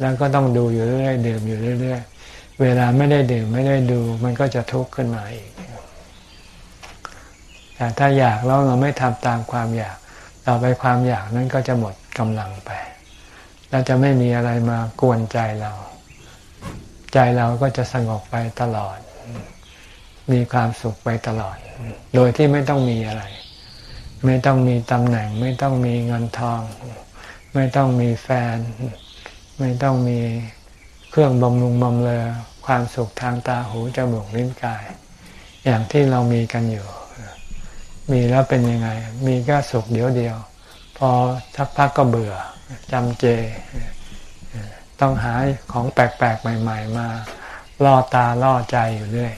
S1: แล้วก็ต้องดูอยู่เรื่อยๆดื่มอยู่เรื่อยๆเวลาไม่ได้ดื่มไม่ได้ดู มันก็จะทุกข์ขึ้นมาอีกแต่ถ้าอยากแล้วเราไม่ทำตามความอยาก ต่อไปความอยากนั้นก็จะหมด กำลังไป แล้วจะไม่มีอะไรมากวนใจเรา ใจเราก็จะสงบไปตลอด มีความสุขไปตลอด โดยที่ไม่ต้องมีอะไร ไม่ต้องมีตำแหน่ง ไม่ต้องมีเงินทอง ไม่ต้องมีแฟน ไม่ต้องมีเครื่องบำรุงบำเรอความสุขทางตาหูจมูกลิ้นกาย อย่างที่เรามีกันอยู่ มีแล้วเป็นยังไง มีก็สุขเดียวเดียว พอสักพักก็เบื่อจำเจ ต้องหาของแปลกๆ ใหม่ ๆ มาล่อตาล่อใจอยู่เรื่อย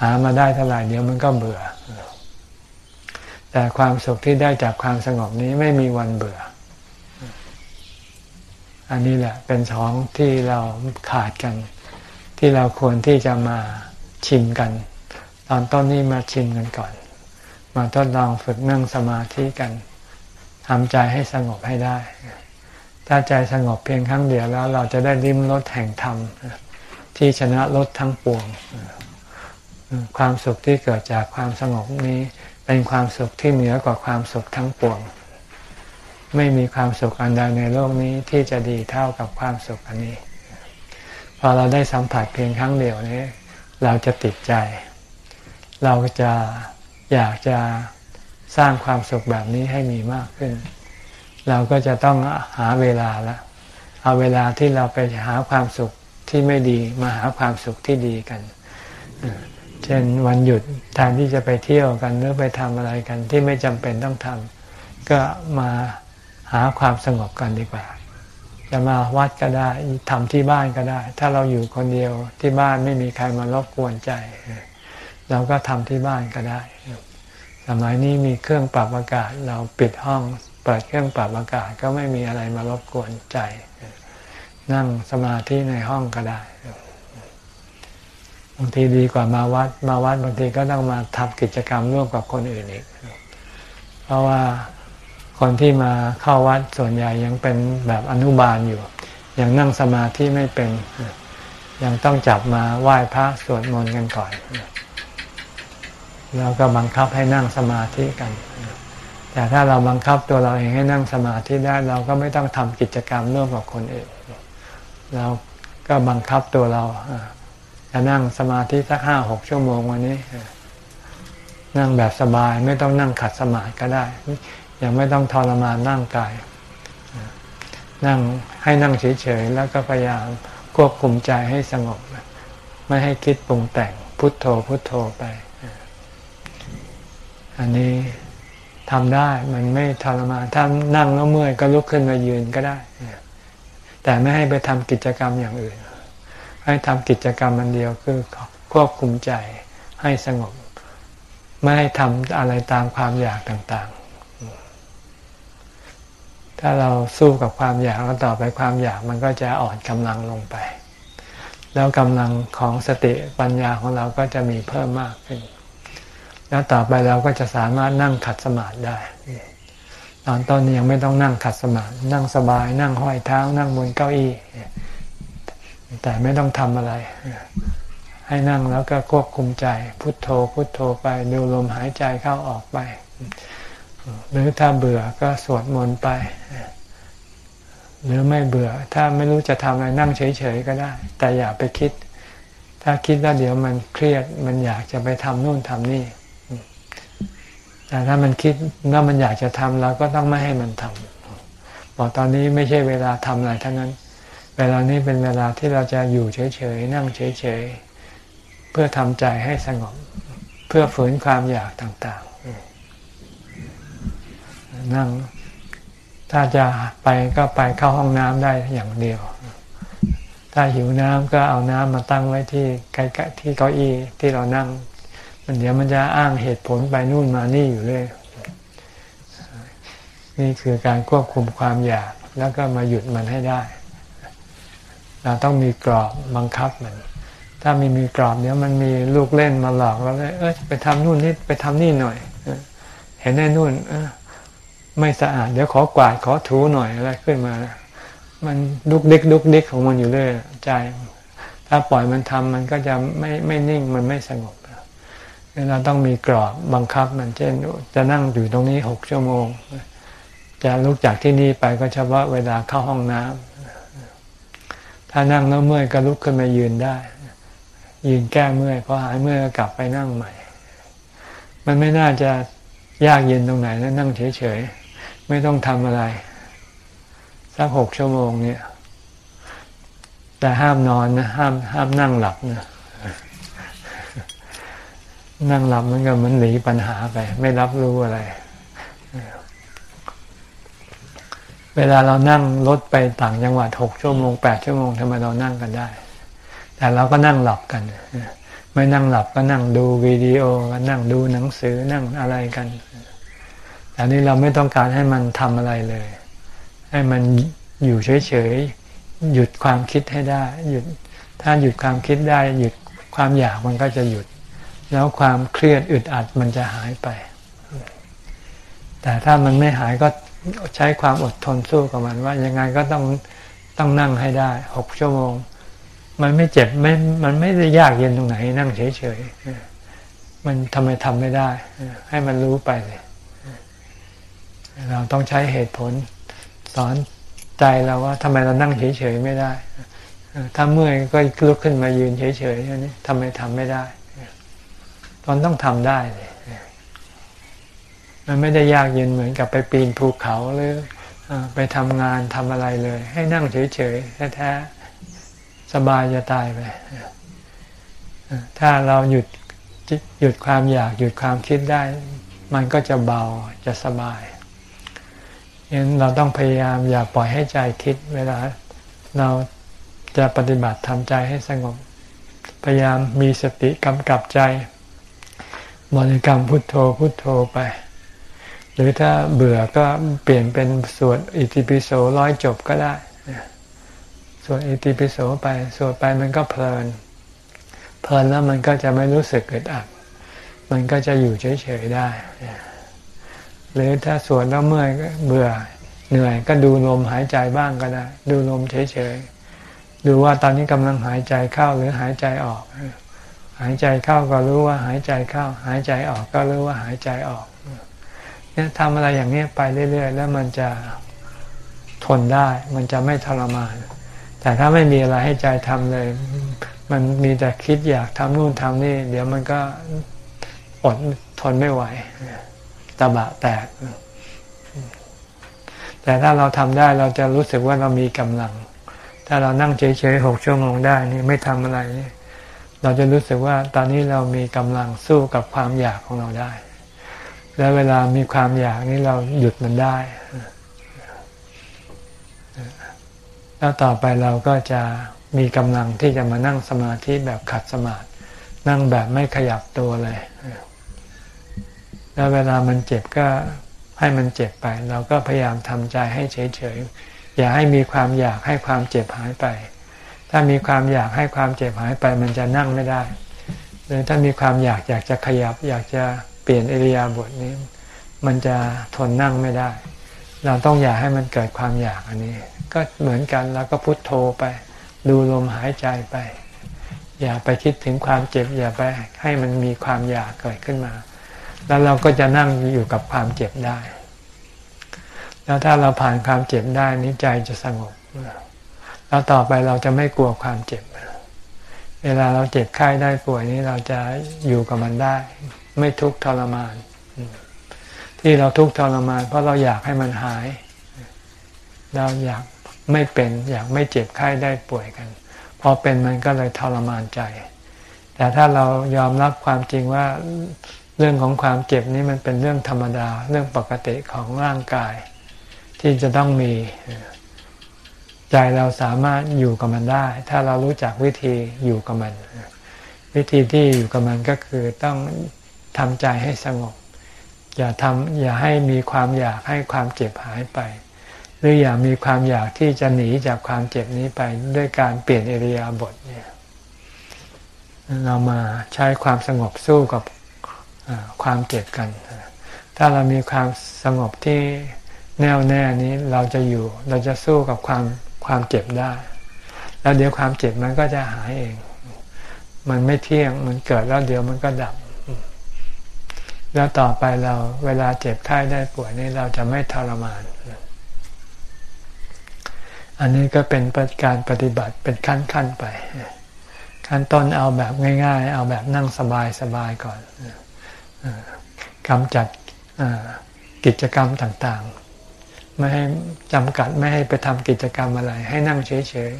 S1: หามาได้เท่าไหร่เดี๋ยวมันก็เบื่อ แต่ความสุขที่ได้จากความสงบนี้ไม่มีวันเบื่อ อันนี้แหละเป็นสองที่เราขาดกัน ที่เราควรที่จะมาชิมกัน ตอนต้นนี้มาชิมกันก่อน มาทดลองฝึกนั่งสมาธิกัน ทำใจให้สงบให้ได้ ถ้าใจสงบเพียงครั้งเดียวแล้ว เราจะได้ริมรสแห่งธรรมที่ชนะรสทั้งปวง ความสุขที่เกิดจากความสงบนี้ เป็นความสุขที่เหนือกว่าความสุขทั้งปวง ไม่มีความสุขอันใดในโลกนี้ที่จะดีเท่ากับความสุขอันนี้ พอเราได้สัมผัสเพียงครั้งเดียวนี้ เราจะติดใจ เราจะอยากจะ สร้างความสุขแบบนี้ให้มีมากขึ้น เราก็จะต้องหาเวลาละเอาเวลาที่เราไปหาความสุขที่ไม่ดีมาหาความสุขที่ดีกัน เช่นวันหยุดแทนที่จะไปเที่ยวกันหรือไปทำอะไรกันที่ไม่จำเป็นต้องทำก็มาหาความสงบกันดีกว่า จะมาวัดก็ได้ทำที่บ้านก็ได้ ถ้าเราอยู่คนเดียวที่บ้านไม่มีใครมารบกวนใจ เราก็ทำที่บ้านก็ได้ สมัยนี้มีเครื่องปรับอากาศ เราปิดห้องเปิดเครื่องปรับอากาศก็ไม่มีอะไรมารบกวนใจ นั่งสมาธิในห้องก็ได้บางทีดีกว่ามาวัด มาวัดบางทีก็ต้องมาทำกิจกรรมร่วมกับคนอื่นอีก เพราะว่าคนที่มาเข้าวัดส่วนใหญ่ยังเป็นแบบอนุบาลอยู่ ยังนั่งสมาธิไม่เป็น ยังต้องจับมาไหว้พระสวดมนต์กันก่อน แล้วก็บังคับให้นั่งสมาธิกัน แต่ถ้าเราบังคับตัวเราเองให้นั่งสมาธิได้ เราก็ไม่ต้องทำกิจกรรมร่วมกับคนอื่นเราก็บังคับตัวเราจะนั่งสมาธิสักห้าหกชั่วโมงวันนี้ นั่งแบบสบายไม่ต้องนั่งขัดสมาธิก็ได้ ยังไม่ต้องทรมานร่างกาย นั่งให้นั่งเฉยๆแล้วก็พยายามควบคุมใจให้สงบ ไม่ให้คิดปรุงแต่งพุทโธพุทโธไป อันนี้ทำได้มันไม่ทรมานถ้านั่งแล้วเมื่อยก็ลุกขึ้นมายืนก็ได้ แต่ไม่ให้ไปทำกิจกรรมอย่างอื่น ให้ทำกิจกรรมมันเดียวคือควบคุมใจให้สงบ ไม่ให้ทำอะไรตามความอยากต่างๆ ถ้าเราสู้กับความอยากแล้วต่อไปความอยากมันก็จะอ่อนกำลังลงไป แล้วกำลังของสติปัญญาของเราก็จะมีเพิ่มมากขึ้น แล้วต่อไปเราก็จะสามารถนั่งขัดสมาธิได้ ตอนต้นยังไม่ต้องนั่งขัดสมาธินั่งสบาย นั่งห้อยเท้า นั่งบนเก้าอี้ แต่ไม่ต้องทำอะไร ให้นั่งแล้วก็ควบคุมใจ พุทโธ พุทโธไปดูลมหายใจเข้าออกไป หรือถ้าเบื่อก็สวดมนต์ไป หรือไม่เบื่อ ถ้าไม่รู้จะทำอะไรนั่งเฉยๆก็ได้ แต่อย่าไปคิดถ้าคิดแล้วเดี๋ยวมันเครียดมันอยากจะไปทำนู่นทำนี่ แต่ถ้ามันคิดว่ามันอยากจะทำเราก็ต้องไม่ให้มันทำบอกตอนนี้ไม่ใช่เวลาทำอะไรทั้งนั้น เวลานี้เป็นเวลาที่เราจะอยู่เฉยๆนั่งเฉยๆเพื่อทำใจให้สงบ เพื่อฝืนความอยากต่างๆ นั่งถ้าจะไปก็ไปเข้าห้องน้ำได้อย่างเดียว ถ้าหิวน้ำก็เอาน้ำมาตั้งไว้ที่ใกล้ๆที่เก้าอี้ที่เรานั่ง มันเดี๋ยวมันจะอ้างเหตุผลไปนู่นมานี่อยู่เรื่อยนี่คือการควบคุมความอยากแล้วก็มาหยุดมันให้ได้ เราต้องมีกรอบบังคับมัน ถ้าไม่มีกรอบเดี๋ยวมันมีลูกเล่นมาหลอกเราเลยเอ้ยไปทำนู่นนี่ไปทำนี่หน่อย เห็นแน่นู่นไม่สะอาด เดี๋ยวขอกวาดขอถูหน่อยอะไรขึ้นมา มันลุกดิกลุกดิกของมันอยู่เรื่อยใจ ถ้าปล่อยมันทำมันก็จะไม่ไม่นิ่งมันไม่สงบ เราต้องมีกรอบบังคับมันเช่น จะนั่งอยู่ตรงนี้หกชั่วโมง จะลุกจากที่นี่ไปก็เฉพาะเวลาเข้าห้องน้ำถ้านั่งแล้วเมื่อยก็ลุกขึ้นมายืนได้ ยืนแก้เมื่อยพอหายเมื่อยก็กลับไปนั่งใหม่ มันไม่น่าจะยากเย็นตรงไหนแล้วนั่งเฉยๆไม่ต้องทำอะไร สักหกชั่วโมงเนี่ย แต่ห้ามนอนนะห้ามห้ามนั่งหลับนะ นั่งหลับมันก็มันหนีปัญหาไป ไม่รับรู้อะไร เวลาเรานั่งรถไปต่างจังหวัดหกชั่วโมงแปดชั่วโมงทำไมเรานั่งกันได้ แต่เราก็นั่งหลับกัน ไม่นั่งหลับก็นั่งดูวิดีโอก็นั่งดูหนังสือนั่งอะไรกันแต่นี้เราไม่ต้องการให้มันทำอะไรเลย ให้มันอยู่เฉยๆหยุดความคิดให้ได้ หยุดถ้าหยุดความคิดได้ หยุดความอยากมันก็จะหยุด แล้วความเครียดอึดอัดมันจะหายไป แต่ถ้ามันไม่หายก็ใช้ความอดทนสู้กับมันว่ายังไงก็ต้องต้องนั่งให้ได้หกชั่วโมง มันไม่เจ็บไม่มันไม่ได้ยากเย็นตรงไหนนั่งเฉยๆมันทำไมทำไม่ได้ ให้มันรู้ไปเลยเราต้องใช้เหตุผลสอนใจเราว่าทำไมเรานั่งเฉยๆไม่ได้ถ้าเมื่อยก็ลุกขึ้นมายืนเฉยๆนี่ทำไมทำไม่ได้ ตอนต้องทำได้เลยมันไม่ได้ยากเย็นเหมือนกับไปปีนภูเขาหรือไปทำงานทำอะไรเลย ให้นั่งเฉยๆแท้ๆสบายจะตายไปถ้าเราหยุดหยุดความอยากหยุดความคิดได้ มันก็จะเบาจะสบายยันเราต้องพยายามอย่าปล่อยให้ใจคิด เวลาเราจะปฏิบัติทำใจให้สงบ พยายามมีสติกำกับใจ บริกรรมพุทโธพุทโธไป หรือถ้าเบื่อก็เปลี่ยนเป็นสวดอิติปิโสร้อยจบก็ได้สวดอิติปิโสไปสวดไปมันก็เพลิน เพลินแล้วมันก็จะไม่รู้สึกเกิดอัดมันก็จะอยู่เฉยๆได้ หรือถ้าสวดแล้วเมื่อยเบื่อเหนื่อยก็ดูลมหายใจบ้างก็ได้ ดูลมเฉยๆ ดูว่าตอนนี้กำลังหายใจเข้าหรือหายใจออก หายใจเข้าก็รู้ว่าหายใจเข้า หายใจออกก็รู้ว่าหายใจออกเนี่ยทำอะไรอย่างนี้ไปเรื่อย ๆ แล้วมันจะทนได้ มันจะไม่ทรมาน แต่ถ้าไม่มีอะไรให้ใจทำเลย มันมีแต่คิดอยากทำนู่นทำนี่ เดี๋ยวมันก็อดทนไม่ไหวตะบะแตก แต่ถ้าเราทำได้เราจะรู้สึกว่าเรามีกำลัง ถ้าเรานั่งเฉยๆหกชั่วโมงได้นี่ไม่ทำอะไรนี่ เราจะรู้สึกว่าตอนนี้เรามีกำลังสู้กับความอยากของเราได้ และเวลามีความอยากนี้เราหยุดมันได้ แล้วต่อไปเราก็จะมีกำลังที่จะมานั่งสมาธิแบบขัดสมาธินั่งแบบไม่ขยับตัวเลย แล้วเวลามันเจ็บก็ให้มันเจ็บไป เราก็พยายามทำใจให้เฉยๆ อย่าให้มีความอยากให้ความเจ็บหายไป ถ้ามีความอยากให้ความเจ็บหายไปมันจะนั่งไม่ได้หรือถ้ามีความอยากอยากจะขยับ อยากจะเปลี่ยนอิริยาบถนี้ มันจะทนนั่งไม่ได้ เราต้องอยากให้มันเกิดความอยากอันนี้ ก็เหมือนกันแล้วก็พุทโธไป ดูลมหายใจไป อย่าไปคิดถึงความเจ็บ อย่าไปให้มันมีความอยากเกิดขึ้นมา แล้วเราก็จะนั่งอยู่กับความเจ็บได้ แล้วถ้าเราผ่านความเจ็บได้นี้ใจจะสงบ แล้วต่อไปเราจะไม่กลัวความเจ็บ เวลาเราเจ็บไข้ได้ป่วยนี้เราจะอยู่กับมันได้ ไม่ทุกข์ทรมาน ที่เราทุกข์ทรมาน เพราะเราอยากให้มันหาย เราอยากไม่เป็นอยากไม่เจ็บไข้ได้ป่วยกันพอเป็นมันก็เลยทรมานใจ แต่ถ้าเรายอมรับความจริงว่าเรื่องของความเจ็บนี้มันเป็นเรื่องธรรมดา เรื่องปกติของร่างกาย ที่จะต้องมี ใจเราสามารถอยู่กับมันได้ ถ้าเรารู้จักวิธีอยู่กับมัน วิธีที่อยู่กับมันก็คือต้องทำใจให้สงบ อย่าทำอย่าให้มีความอยากให้ความเจ็บหายไป หรืออย่ามีความอยากที่จะหนีจากความเจ็บนี้ไปด้วยการเปลี่ยนเอริยาบทเนี่ยเรามาใช้ความสงบสู้กับความเจ็บกัน ถ้าเรามีความสงบที่แน่วแน่นี้เราจะอยู่ เราจะสู้กับความ ความเจ็บได้ แล้วเดี๋ยวความเจ็บมันก็จะหายเอง มันไม่เที่ยงมันเกิดแล้วเดี๋ยวมันก็ดับ แล้วต่อไปเราเวลาเจ็บไข้ได้ป่วยนี่เราจะไม่ทรมาน อันนี้ก็เป็นการปฏิบัติเป็นขั้นขั้นไป ขั้นต้นเอาแบบง่าย ๆ เอาแบบนั่งสบายสบายก่อนกำจัดกิจกรรมต่างๆ ไม่ให้จำกัดไม่ให้ไปทำกิจกรรมอะไร ให้นั่งเฉย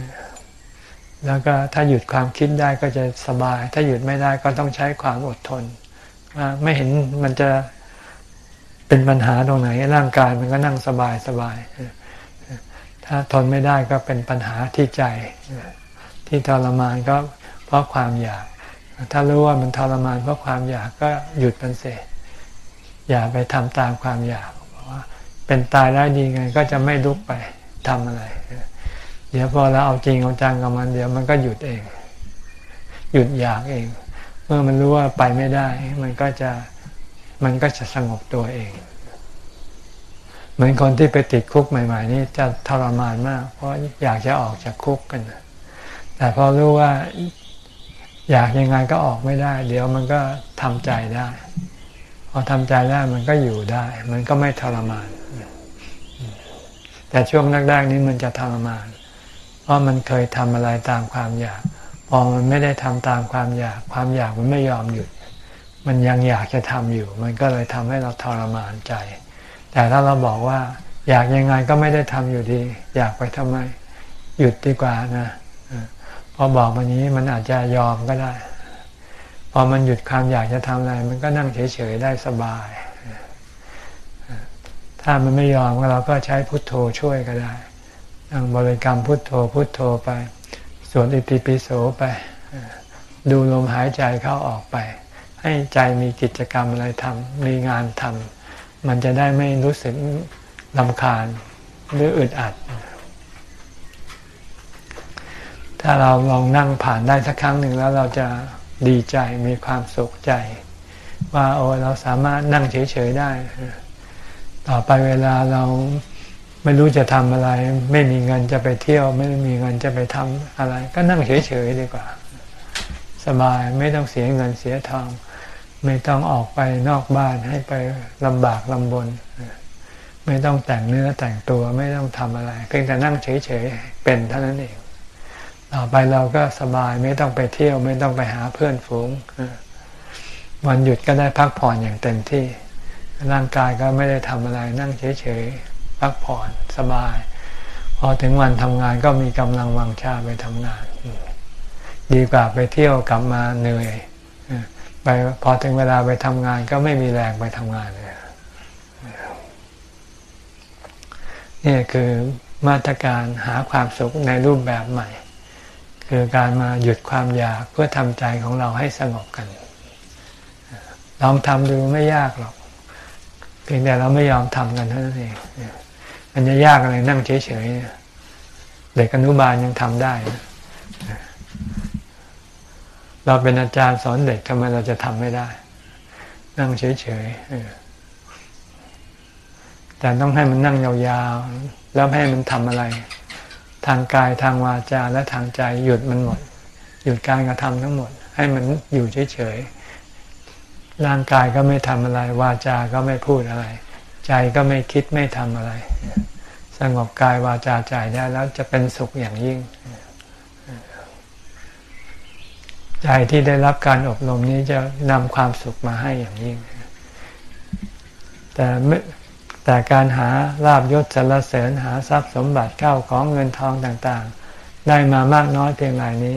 S1: ๆแล้วก็ถ้าหยุดความคิดได้ก็จะสบาย ถ้าหยุดไม่ได้ก็ต้องใช้ความอดทนไม่เห็นมันจะเป็นปัญหาตรงไหน ร่างกายมันก็นั่งสบายสบายถ้าทนไม่ได้ก็เป็นปัญหาที่ใจ ที่ทรมานก็เพราะความอยาก ถ้ารู้ว่ามันทรมานเพราะความอยากก็หยุดมันเสียอย่าไปทำตามความอยาก เป็นตายได้ดีไง ก็จะไม่ลุกไปทำอะไร เดี๋ยวพอเราเอาจริงเอาจังกับมัน เดี๋ยวมันก็หยุดเอง หยุดอยากเอง เมื่อมันรู้ว่าไปไม่ได้ มันก็จะมันก็จะสงบตัวเอง เหมือนคนที่ไปติดคุกใหม่ ๆ นี่จะทรมานมาก เพราะอยากจะออกจากคุกกันแต่พอรู้ว่าอยากยังไงก็ออกไม่ได้ เดี๋ยวมันก็ทำใจได้ พอทำใจได้มันก็อยู่ได้ มันก็ไม่ทรมาน แต่ช่วงแรกๆนี้มันจะทรมาน เพราะมันเคยทำอะไรตามความอยาก พอมันไม่ได้ทำตามความอยาก ความอยากมันไม่ยอมหยุด มันยังอยากจะทำอยู่ มันก็เลยทำให้เราทรมานใจ แต่ถ้าเราบอกว่า อยากยังไงก็ไม่ได้ทำอยู่ดี อยากไปทำไม หยุดดีกว่านะพอบอกมันนี้มันอาจจะยอมก็ได้ พอมันหยุดความอยากจะทำอะไร มันก็นั่งเฉยๆได้สบาย ถ้ามันไม่ยอมเราก็ใช้พุทโธช่วยก็ได้นั่งบริกรรมพุทโธพุทโธไป สวดอิติปิโสไป ดูลมหายใจเข้าออกไป ให้ใจมีกิจกรรมอะไรทำมีงานทำมันจะได้ไม่รู้สึกลำคาญหรืออึดอัด ถ้าเราลองนั่งผ่านได้สักครั้งหนึ่งแล้วเราจะดีใจมีความสุขใจ ว่าโอ้เราสามารถนั่งเฉยๆได้ ต่อไปเวลาเราไม่รู้จะทำอะไร ไม่มีเงินจะไปเที่ยว ไม่มีเงินจะไปทำอะไร ก็นั่งเฉยๆดีกว่า สบายไม่ต้องเสียเงินเสียทองไม่ต้องออกไปนอกบ้านให้ไปลำบากลำบน ไม่ต้องแต่งเนื้อแต่งตัวไม่ต้องทำอะไร เพียงแต่นั่งเฉยๆเป็นเท่านั้นเองต่อไปเราก็สบายไม่ต้องไปเที่ยว ไม่ต้องไปหาเพื่อนฝูงวันหยุดก็ได้พักผ่อนอย่างเต็มที่ ร่างกายก็ไม่ได้ทำอะไรนั่งเฉยๆพักผ่อนสบาย พอถึงวันทำงานก็มีกำลังวังชาไปทำงาน ดีกว่าไปเที่ยวกลับมาเหนื่อยไปพอถึงเวลาไปทำงานก็ไม่มีแรงไปทำงานเลยนี่คือมาตรการหาความสุขในรูปแบบใหม่ คือการมาหยุดความอยากเพื่อทำใจของเราให้สงบกัน ลองทำดูไม่ยากหรอก พียงแต่เราไม่ยอมทำกันเท่านั้นเองมันจะยากอะไรนั่งเฉยๆเด็กอนุบาลยังทำได้ เราเป็นอาจารย์สอนเด็กทำไมเราจะทำไม่ได้ นั่งเฉยๆแต่ต้องให้มันนั่งยาวๆแล้วให้มันทำอะไร ทางกายทางวาจาและทางใจหยุดมันหมด หยุดการกระทำทั้งหมด ให้มันอยู่เฉยๆ ร่างกายก็ไม่ทำอะไร วาจาก็ไม่พูดอะไร ใจก็ไม่คิดไม่ทำอะไร สงบกายวาจาใจได้แล้วจะเป็นสุขอย่างยิ่ง ใจที่ได้รับการอบรมนี้จะนำความสุขมาให้อย่างยิ่ง แต่แต่การหาลาบยศสรรเสริญหาทรัพย์สมบัติเข้าของเงินทองต่างๆ ได้มามากน้อยเพียงไรนี้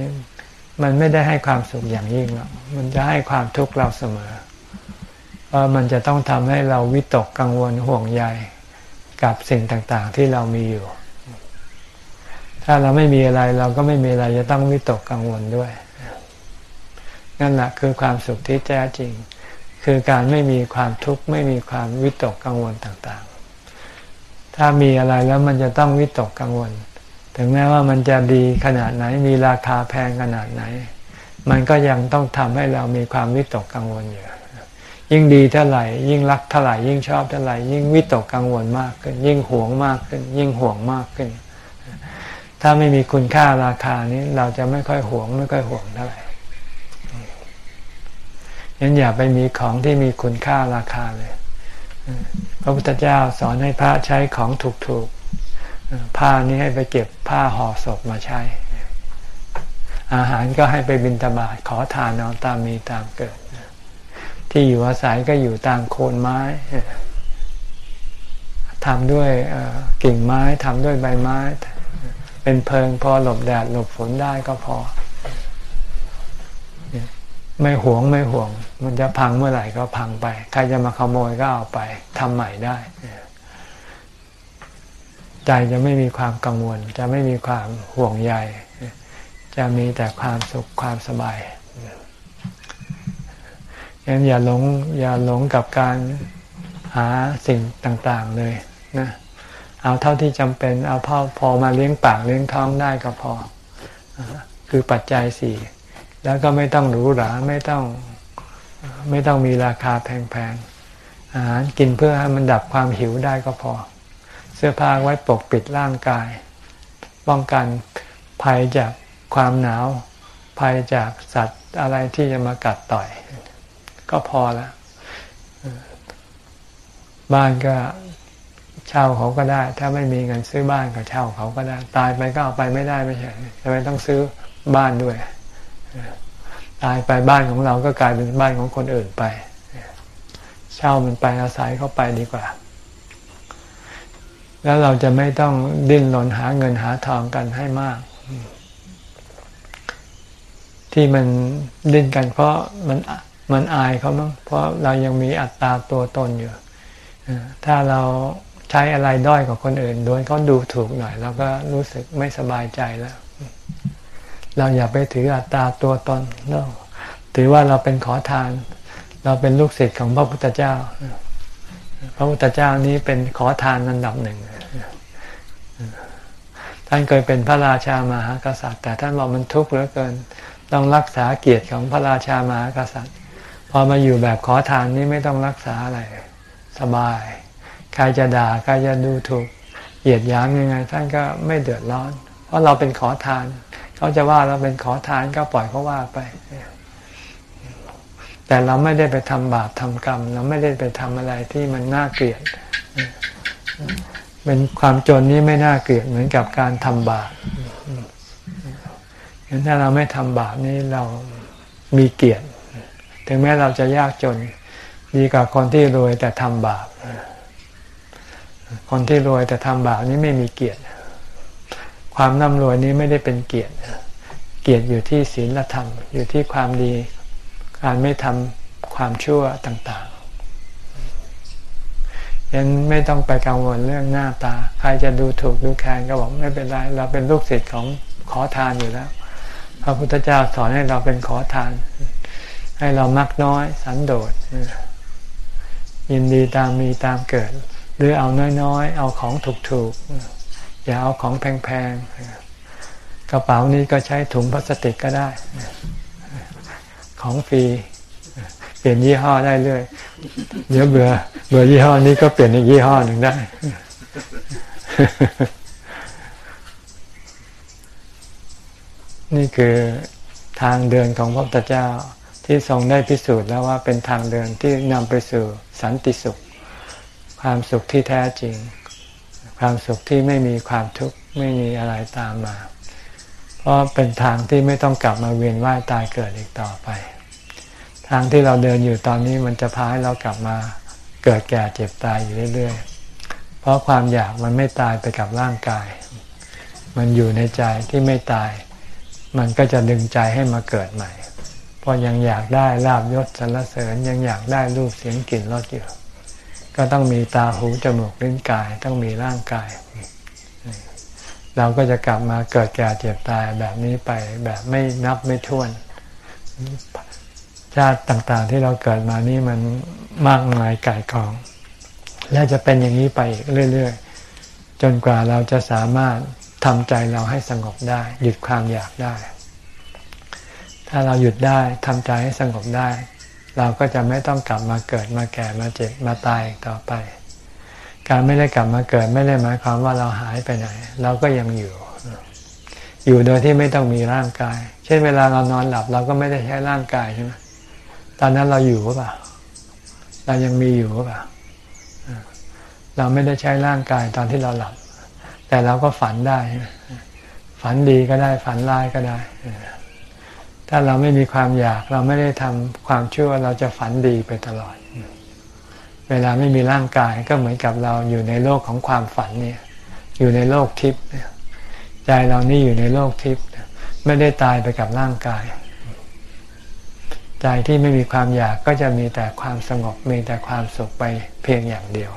S1: มันไม่ได้ให้ความสุขอย่างยิ่งหรอก มันจะให้ความทุกข์เราเสมอ เพรามันจะต้องทำให้เราวิตกกังวลห่วงใยกับสิ่งต่างๆที่เรามีอยู่ ถ้าเราไม่มีอะไรเราก็ไม่มีอะไรจะต้องวิตกกังวลด้วย นั่นแหละคือความสุขที่แท้จริง คือการไม่มีความทุกข์ไม่มีความวิตกกังวลต่างๆ ถ้ามีอะไรแล้วมันจะต้องวิตกกังวล ถึงแม้ว่ามันจะดีขนาดไหน มีราคาแพงขนาดไหน มันก็ยังต้องทำให้เรามีความวิตกกังวลอยู่ ยิ่งดีเท่าไหร่ ยิ่งรักเท่าไหร่ ยิ่งชอบเท่าไหร่ ยิ่งวิตกกังวลมากขึ้น ยิ่งหวงมากขึ้น ยิ่งห่วงมากขึ้น ถ้าไม่มีคุณค่าราคานี้เราจะไม่ค่อยหวงไม่ค่อยห่วงเท่าไหร่ยันอย่าไปมีของที่มีคุณค่าราคาเลยพระพุทธเจ้าสอนให้พระใช้ของถูกๆ ผ้านี้ให้ไปเก็บผ้าห่อศพมาใช้ อาหารก็ให้ไปบิณฑบาตขอทานเอาตามมีตามเกิด ที่อยู่อาศัยก็อยู่ตามโคนไม้ทำด้วยกิ่งไม้ทำด้วยใบไม้ เป็นเพิงพอหลบแดดหลบฝนได้ก็พอ ไม่หวงไม่ห่วง มันจะพังเมื่อไหร่ก็พังไป ใครจะมาขโมยก็เอาไปทำใหม่ได้ใจจะไม่มีความกังวล จะไม่มีความห่วงใย จะมีแต่ความสุขความสบาย งั้นอย่าหลงอย่าหลงกับการหาสิ่งต่างๆเลยนะเอาเท่าที่จำเป็นเอาพอพอมาเลี้ยงปากเลี้ยงท้องได้ก็พอ คือปัจจัยสี่แล้วก็ไม่ต้องหรูหราไม่ต้องไม่ต้องมีราคาแพงๆอาหารกินเพื่อให้มันดับความหิวได้ก็พอ เสื้อผ้าไว้ปกปิดร่างกาย ป้องกันภัยจากความหนาว ภัยจากสัตว์อะไรที่จะมากัดต่อย ก็พอแล้วบ้านก็เช่าเขาก็ได้ ถ้าไม่มีเงินซื้อบ้านก็เช่าเขาก็ได้ ตายไปก็เอาไปไม่ได้ไม่ใช่ทำไมต้องซื้อบ้านด้วยตายไปบ้านของเราก็กลายเป็นบ้านของคนอื่นไปเช่ามันไปอาศัยเข้าไปดีกว่า แล้วเราจะไม่ต้องดิ้นรนหาเงินหาทองกันให้มาก ที่มันดิ้นกันเพราะมัน มันอายเขามั้งเพราะเรายังมีอัตตาตัวตนอยู่ถ้าเราใช้อะไรด้อยกว่าคนอื่นโดยเขาดูถูกหน่อยเราก็รู้สึกไม่สบายใจแล้ว เราอย่าไปถืออัตตาตัวตนเราถือว่าเราเป็นขอทาน เราเป็นลูกศิษย์ของพระพุทธเจ้า พระพุทธเจ้านี้เป็นขอทานอันดับหนึ่งท่านเคยเป็นพระราชามหากษัตริย์ แต่ท่านบอกมันทุกข์เหลือเกิน ต้องรักษาเกียรติของพระราชามหากษัตริย์ พอมาอยู่แบบขอทานนี่ไม่ต้องรักษาอะไร สบาย ใครจะด่าใครจะดูถูกเหยียดหยามยังไง ท่านก็ไม่เดือดร้อน เพราะเราเป็นขอทาน เขาจะว่าเราเป็นขอทานก็ปล่อยเขาว่าไป แต่เราไม่ได้ไปทำบาปทำกรรม เราไม่ได้ไปทำอะไรที่มันน่าเกลียดเป็นความจนนี้ไม่น่าเกลียดเหมือนกับการทำบาปงั้นถ้าเราไม่ทำบาปนี้เรามีเกียรติ ถึงแม้เราจะยากจน ดีกว่าคนที่รวยแต่ทำบาป คนที่รวยแต่ทำบาปนี้ไม่มีเกียรติ ความร่ำรวยนี้ไม่ได้เป็นเกียรติ เกียรติอยู่ที่ศีลธรรม อยู่ที่ความดี การไม่ทำความชั่วต่างๆยังไม่ต้องไปกังวลเรื่องหน้าตา ใครจะดูถูกดูแคลนก็บอกไม่เป็นไร เราเป็นลูกศิษย์ของขอทานอยู่แล้วพระพุทธเจ้าสอนให้เราเป็นขอทาน ให้เรามักน้อยสันโดษยินดีตามมีตามเกิด หรือเอาน้อยๆ เอาของถูกๆ อย่าเอาของแพงๆ กระเป๋านี้ก็ใช้ถุงพลาสติกก็ได้ ของฟรีเปลี่ยนยี่ห้อได้เรื่อยเดี๋ยวเบื่อเบื่อยี่ห้อนี้ก็เปลี่ยนอีกยี่ห้อหนึ่งได้ นี่คือทางเดินของพระพุทธเจ้า ที่ทรงได้พิสูจน์แล้วว่าเป็นทางเดินที่นำไปสู่สันติสุข ความสุขที่แท้จริง ความสุขที่ไม่มีความทุกข์ไม่มีอะไรตามมา เพราะเป็นทางที่ไม่ต้องกลับมาเวียนว่ายตายเกิดอีกต่อไป ทางที่เราเดินอยู่ตอนนี้มันจะพาให้เรากลับมาเกิดแก่เจ็บตายอยู่เรื่อยๆ เพราะความอยากมันไม่ตายไปกับร่างกาย มันอยู่ในใจที่ไม่ตาย มันก็จะดึงใจให้มาเกิดใหม่ พอยังอยากได้ลาบยศสรรเสริญยังอยากได้รูปเสียงกลิ่นรสอยู่ก็ต้องมีตาหูจมูกลิ้นกายต้องมีร่างกาย เราก็จะกลับมาเกิดแก่เจ็บตายแบบนี้ไปแบบไม่นับไม่ถ้วน ชาติต่างๆ ที่เราเกิดมานี่มันมากมายกายกอง และจะเป็นอย่างนี้ไปอีกเรื่อยๆ จนกว่าเราจะสามารถทำใจเราให้สงบได้ หยุดความอยากได้ ถ้าเราหยุดได้ทำใจให้สงบได้ เราก็จะไม่ต้องกลับมาเกิดมาแก่มาเจ็บมาตายต่อไป การไม่ได้กลับมาเกิดไม่ได้หมายความว่าเราหายไปไหน เราก็ยังอยู่ อยู่โดยที่ไม่ต้องมีร่างกาย เช่นเวลาเรานอนหลับเราก็ไม่ได้ใช้ร่างกายใช่ไหมตอนนั้นเราอยู่หรือเปล่า เรายังมีอยู่หรือเปล่า เราไม่ได้ใช้ร่างกายตอนที่เราหลับ แต่เราก็ฝันได้ ฝันดีก็ได้ ฝันร้ายก็ได้ ถ้าเราไม่มีความอยากเราไม่ได้ทำความชั่วเราจะฝันดีไปตลอด เวลาไม่มีร่างกายก็เหมือนกับเราอยู่ในโลกของความฝันเนี่ย อยู่ในโลกทิพย์ใจเรานี่อยู่ในโลกทิพย์ไม่ได้ตายไปกับร่างกาย ใจที่ไม่มีความอยากก็จะมีแต่ความสงบมีแต่ความสุขไปเพียงอย่างเดียว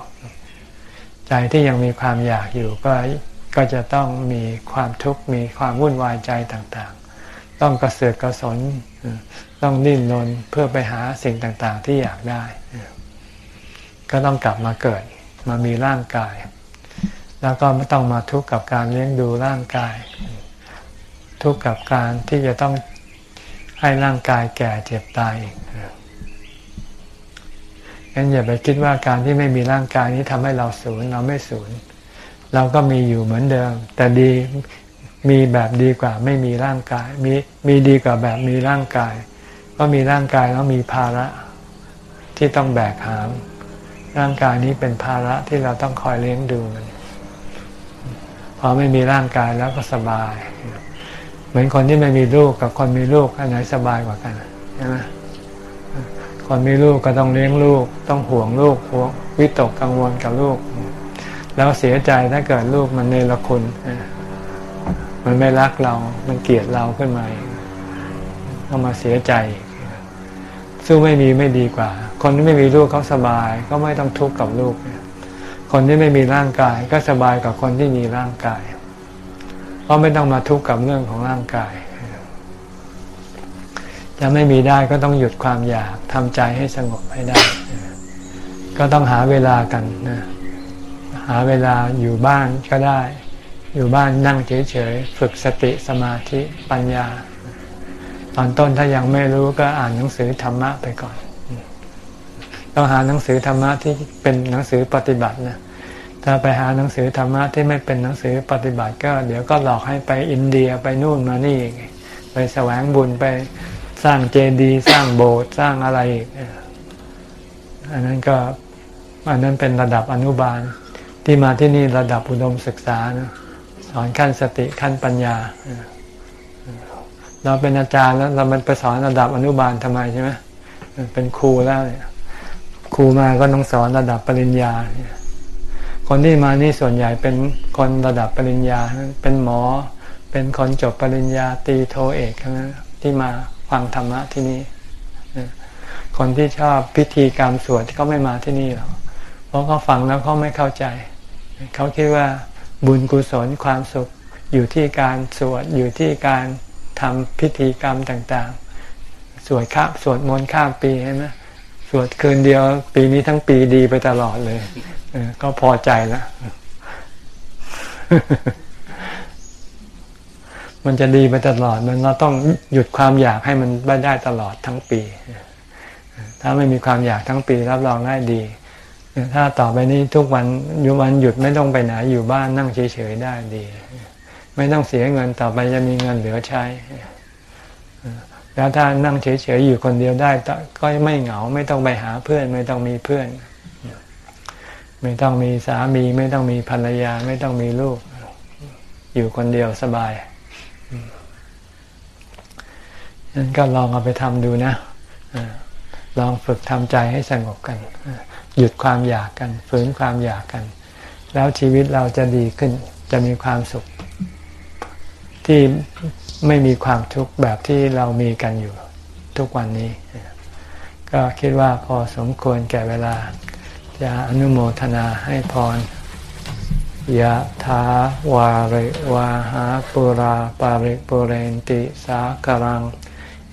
S1: ใจที่ยังมีความอยากอยู่ก็ก็จะต้องมีความทุกข์มีความวุ่นวายใจต่างๆ ต้องกระเสือกกระสนต้องดิ้นรนเพื่อไปหาสิ่งต่างๆ ที่อยากได้ ก็ต้องกลับมาเกิดมามีร่างกาย แล้วก็ไม่ต้องมาทุกข์กับการเลี้ยงดูร่างกาย ทุกข์กับการที่จะต้องให้ร่างกายแก่เจ็บตายอีกงั้นอย่าไปคิดว่าการที่ไม่มีร่างกายนี้ทำให้เราสูญเราไม่สูญเราก็มีอยู่เหมือนเดิม แต่ดี มีแบบดีกว่าไม่มีร่างกาย มีมีดีกว่าแบบมีร่างกายก็มีร่างกายแล้วมีภาระที่ต้องแบกหาม ร่างกายนี้เป็นภาระที่เราต้องคอยเลี้ยงดูมันพอไม่มีร่างกายแล้วก็สบาย เหมือนคนที่ไม่มีลูกกับคนมีลูกอันไหนสบายกว่ากันใช่ไหมคนมีลูกก็ต้องเลี้ยงลูก ต้องห่วงลูกห่วงวิตกกังวลกับลูก แล้วเสียใจถ้าเกิดลูกมันเนรคุณ มันไม่รักเรา มันเกลียดเราขึ้นมาต้องมาเสียใจ สู้ไม่มีไม่ดีกว่า คนที่ไม่มีลูกเขาสบาย ก็ไม่ต้องทุกข์กับลูก คนที่ไม่มีร่างกาย ก็สบายกับคนที่มีร่างกาย เพราะไม่ต้องมาทุกข์กับเรื่องของร่างกาย จะไม่มีได้ก็ต้องหยุดความอยากทำใจให้สงบให้ได้ ก็ต้องหาเวลากันนะหาเวลาอยู่บ้านก็ได้ อยู่บ้านนั่งเฉยๆฝึกสติสมาธิปัญญา ตอนต้นถ้ายังไม่รู้ก็อ่านหนังสือธรรมะไปก่อนต้องหาหนังสือธรรมะที่เป็นหนังสือปฏิบัตินะถ้าไปหาหนังสือธรรมะที่ไม่เป็นหนังสือปฏิบัติก็ เดี๋ยวก็หลอกให้ไปอินเดียไปนู่นมานี่ไปแสวงบุญไปสร้างเจดีย์สร้างโบสถ์สร้างอะไรอันนั้นก็อันนั้นเป็นระดับอนุบาล ที่มาที่นี่ระดับอุดมศึกษานะ สอนขั้นสติขั้นปัญญา เราเป็นอาจารย์แล้วเรามันไปสอนระดับอนุบาลทำไมใช่ไหมเป็นครูแล้วเนี่ยครูมาก็ต้องสอนระดับปริญญา คนที่มานี่ส่วนใหญ่เป็นคนระดับปริญญา เป็นหมอ เป็นคนจบปริญญาตีโทเอกนะที่มาฟังธรรมะที่นี่ คนที่ชอบพิธีกรรมสวดเขาไม่มาที่นี่หรอก เพราะเขาฟังแล้วเขาไม่เข้าใจ เขาคิดว่า บุญกุศลความสุขอยู่ที่การสวดอยู่ที่การทำพิธีกรรมต่างๆ สวดข้าสวดมนต์ข้ามปีใช่ไหมสวดคืนเดียว ปีนี้ทั้งปีดีไปตลอดเลยก็พอใจแล้วมันจะดีไปตลอดมันเราต้องหยุดความอยากให้มันได้ตลอดทั้งปี ถ้าไม่มีความอยากทั้งปีรับรองได้ดี ถ้าต่อไปนี้ทุกวันอยู่วันหยุดไม่ต้องไปไหนอยู่บ้านนั่งเฉยๆได้ดี ไม่ต้องเสียเงินต่อไปจะมีเงินเหลือใช้แล้วถ้านั่งเฉยๆอยู่คนเดียวได้ ก็ไม่เหงาไม่ต้องไปหาเพื่อน ไม่ต้องมีเพื่อน ไม่ต้องมีสามี ไม่ต้องมีภรรยา ไม่ต้องมีลูก อยู่คนเดียวสบายนั้นก็ลองเอาไปทำดูนะลองฝึกทำใจให้สงบกัน หยุดความอยากกัน ฝืนความอยากกัน แล้วชีวิตเราจะดีขึ้นจะมีความสุข ที่ไม่มีความทุกข์แบบที่เรามีกันอยู่ทุกวันนี้ ก็คิดว่าพอสมควรแก่เวลา จะอนุโมทนาให้พรยะถาวาริวาหาปุราปาริปุเรนติสาครัง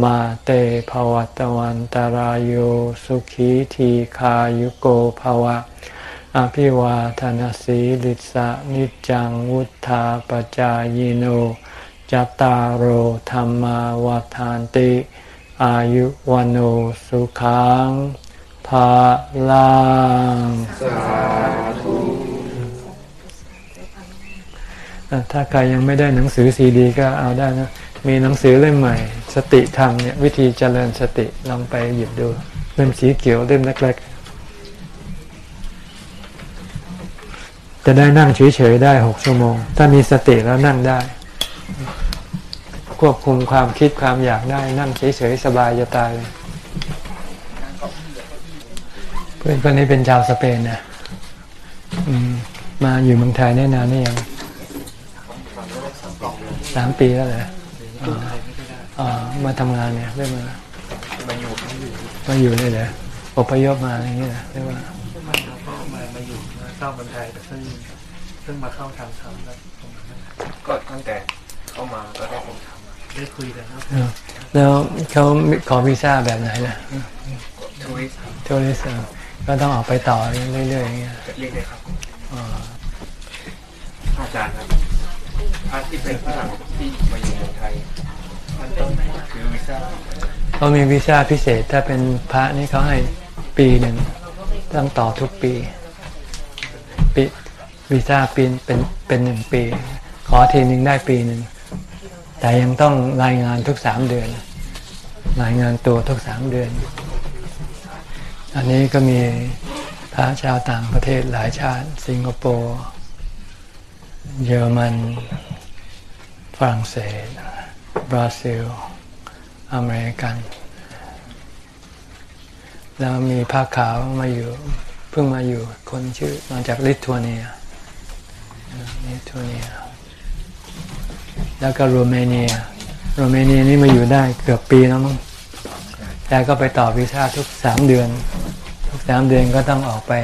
S1: มาเตภวัตวันตารโยสุขีทีขายุโกภวะ อภิวาทนสีลิสะนิจังวุธาปจายโนจตารโหธรรมาวาทานติ อายุวันโอสุขังภาลังอะถ้าใครยังไม่ได้หนังสือซีดีก็เอาได้นะ มีหนังสือเล่มใหม่ สติธรรมเนี่ยวิธีเจริญสติลองไปหยิบดูเล่มสีเขียวเล่มเล็กๆจะได้นั่งเฉยๆได้หกชั่วโมง ถ้ามีสติแล้วนั่งได้ ควบคุมความคิดความอยากได้ นั่งเฉยๆสบายจะตายเลยเพื่อนคนนี้เป็นชาวสเปนนะอืมมาอยู่เมืองไทยได้นานนี่ยังสามปีแล้วเหรอ มาทำงานเนี่ยเรื่อมา
S3: มาอยู่มาอยู่
S1: มาอยู่เลยเหรออพยพมาอย่างนี้เหรอเรียกว่า
S3: มาก็มามาอยู่มาเข้าเมืองไทยแต่เพิ่งเพิ่งมาเข้าทางธรรมแล้วตรงนั้นก็ตั้งแต่เข้ามาก็ได้ผมทำได้คุยกันครับ
S1: เออแล้วเขาขอวีซ่าแบบไหนล่ะ
S3: ทวิส
S1: ทัวริสต์ก็ต้องออกไปต่อเรื่อยๆอย่างเงี้ย
S3: เรียกได้ครับ
S1: อ๋อ
S3: อาจารย์ครับอาที่เป็นฝรั่งที่มาอยู่เมืองไทย
S1: เขามีวีซ่าพิเศษ ถ้าเป็นพระนี่เขาให้ปีหนึ่งต้องต่อทุกปีปีวีซ่าปีเป็นเป็นหนึ่งปี ขอทีหนึ่งได้ปีหนึ่งแต่ยังต้องรายงานทุกสามเดือน รายงานตัวทุกสามเดือน อันนี้ก็มีพระชาวต่างประเทศหลายชาติ สิงคโปร์ เยอรมัน ฝรั่งเศส บราซิล อเมริกัน แล้วมีผ้าขาวมาอยู่ เพิ่งมาอยู่คนชื่อมาจากลิทัวเนียลิทัวเนีย แล้วก็โรเมเนีย โรเมเนียนี่มาอยู่ได้เกือบปีแล้วมั้งแต่ก็ไปต่อวีซ่าทุกสามเดือน ทุกสามเดือนก็ต้องออกไป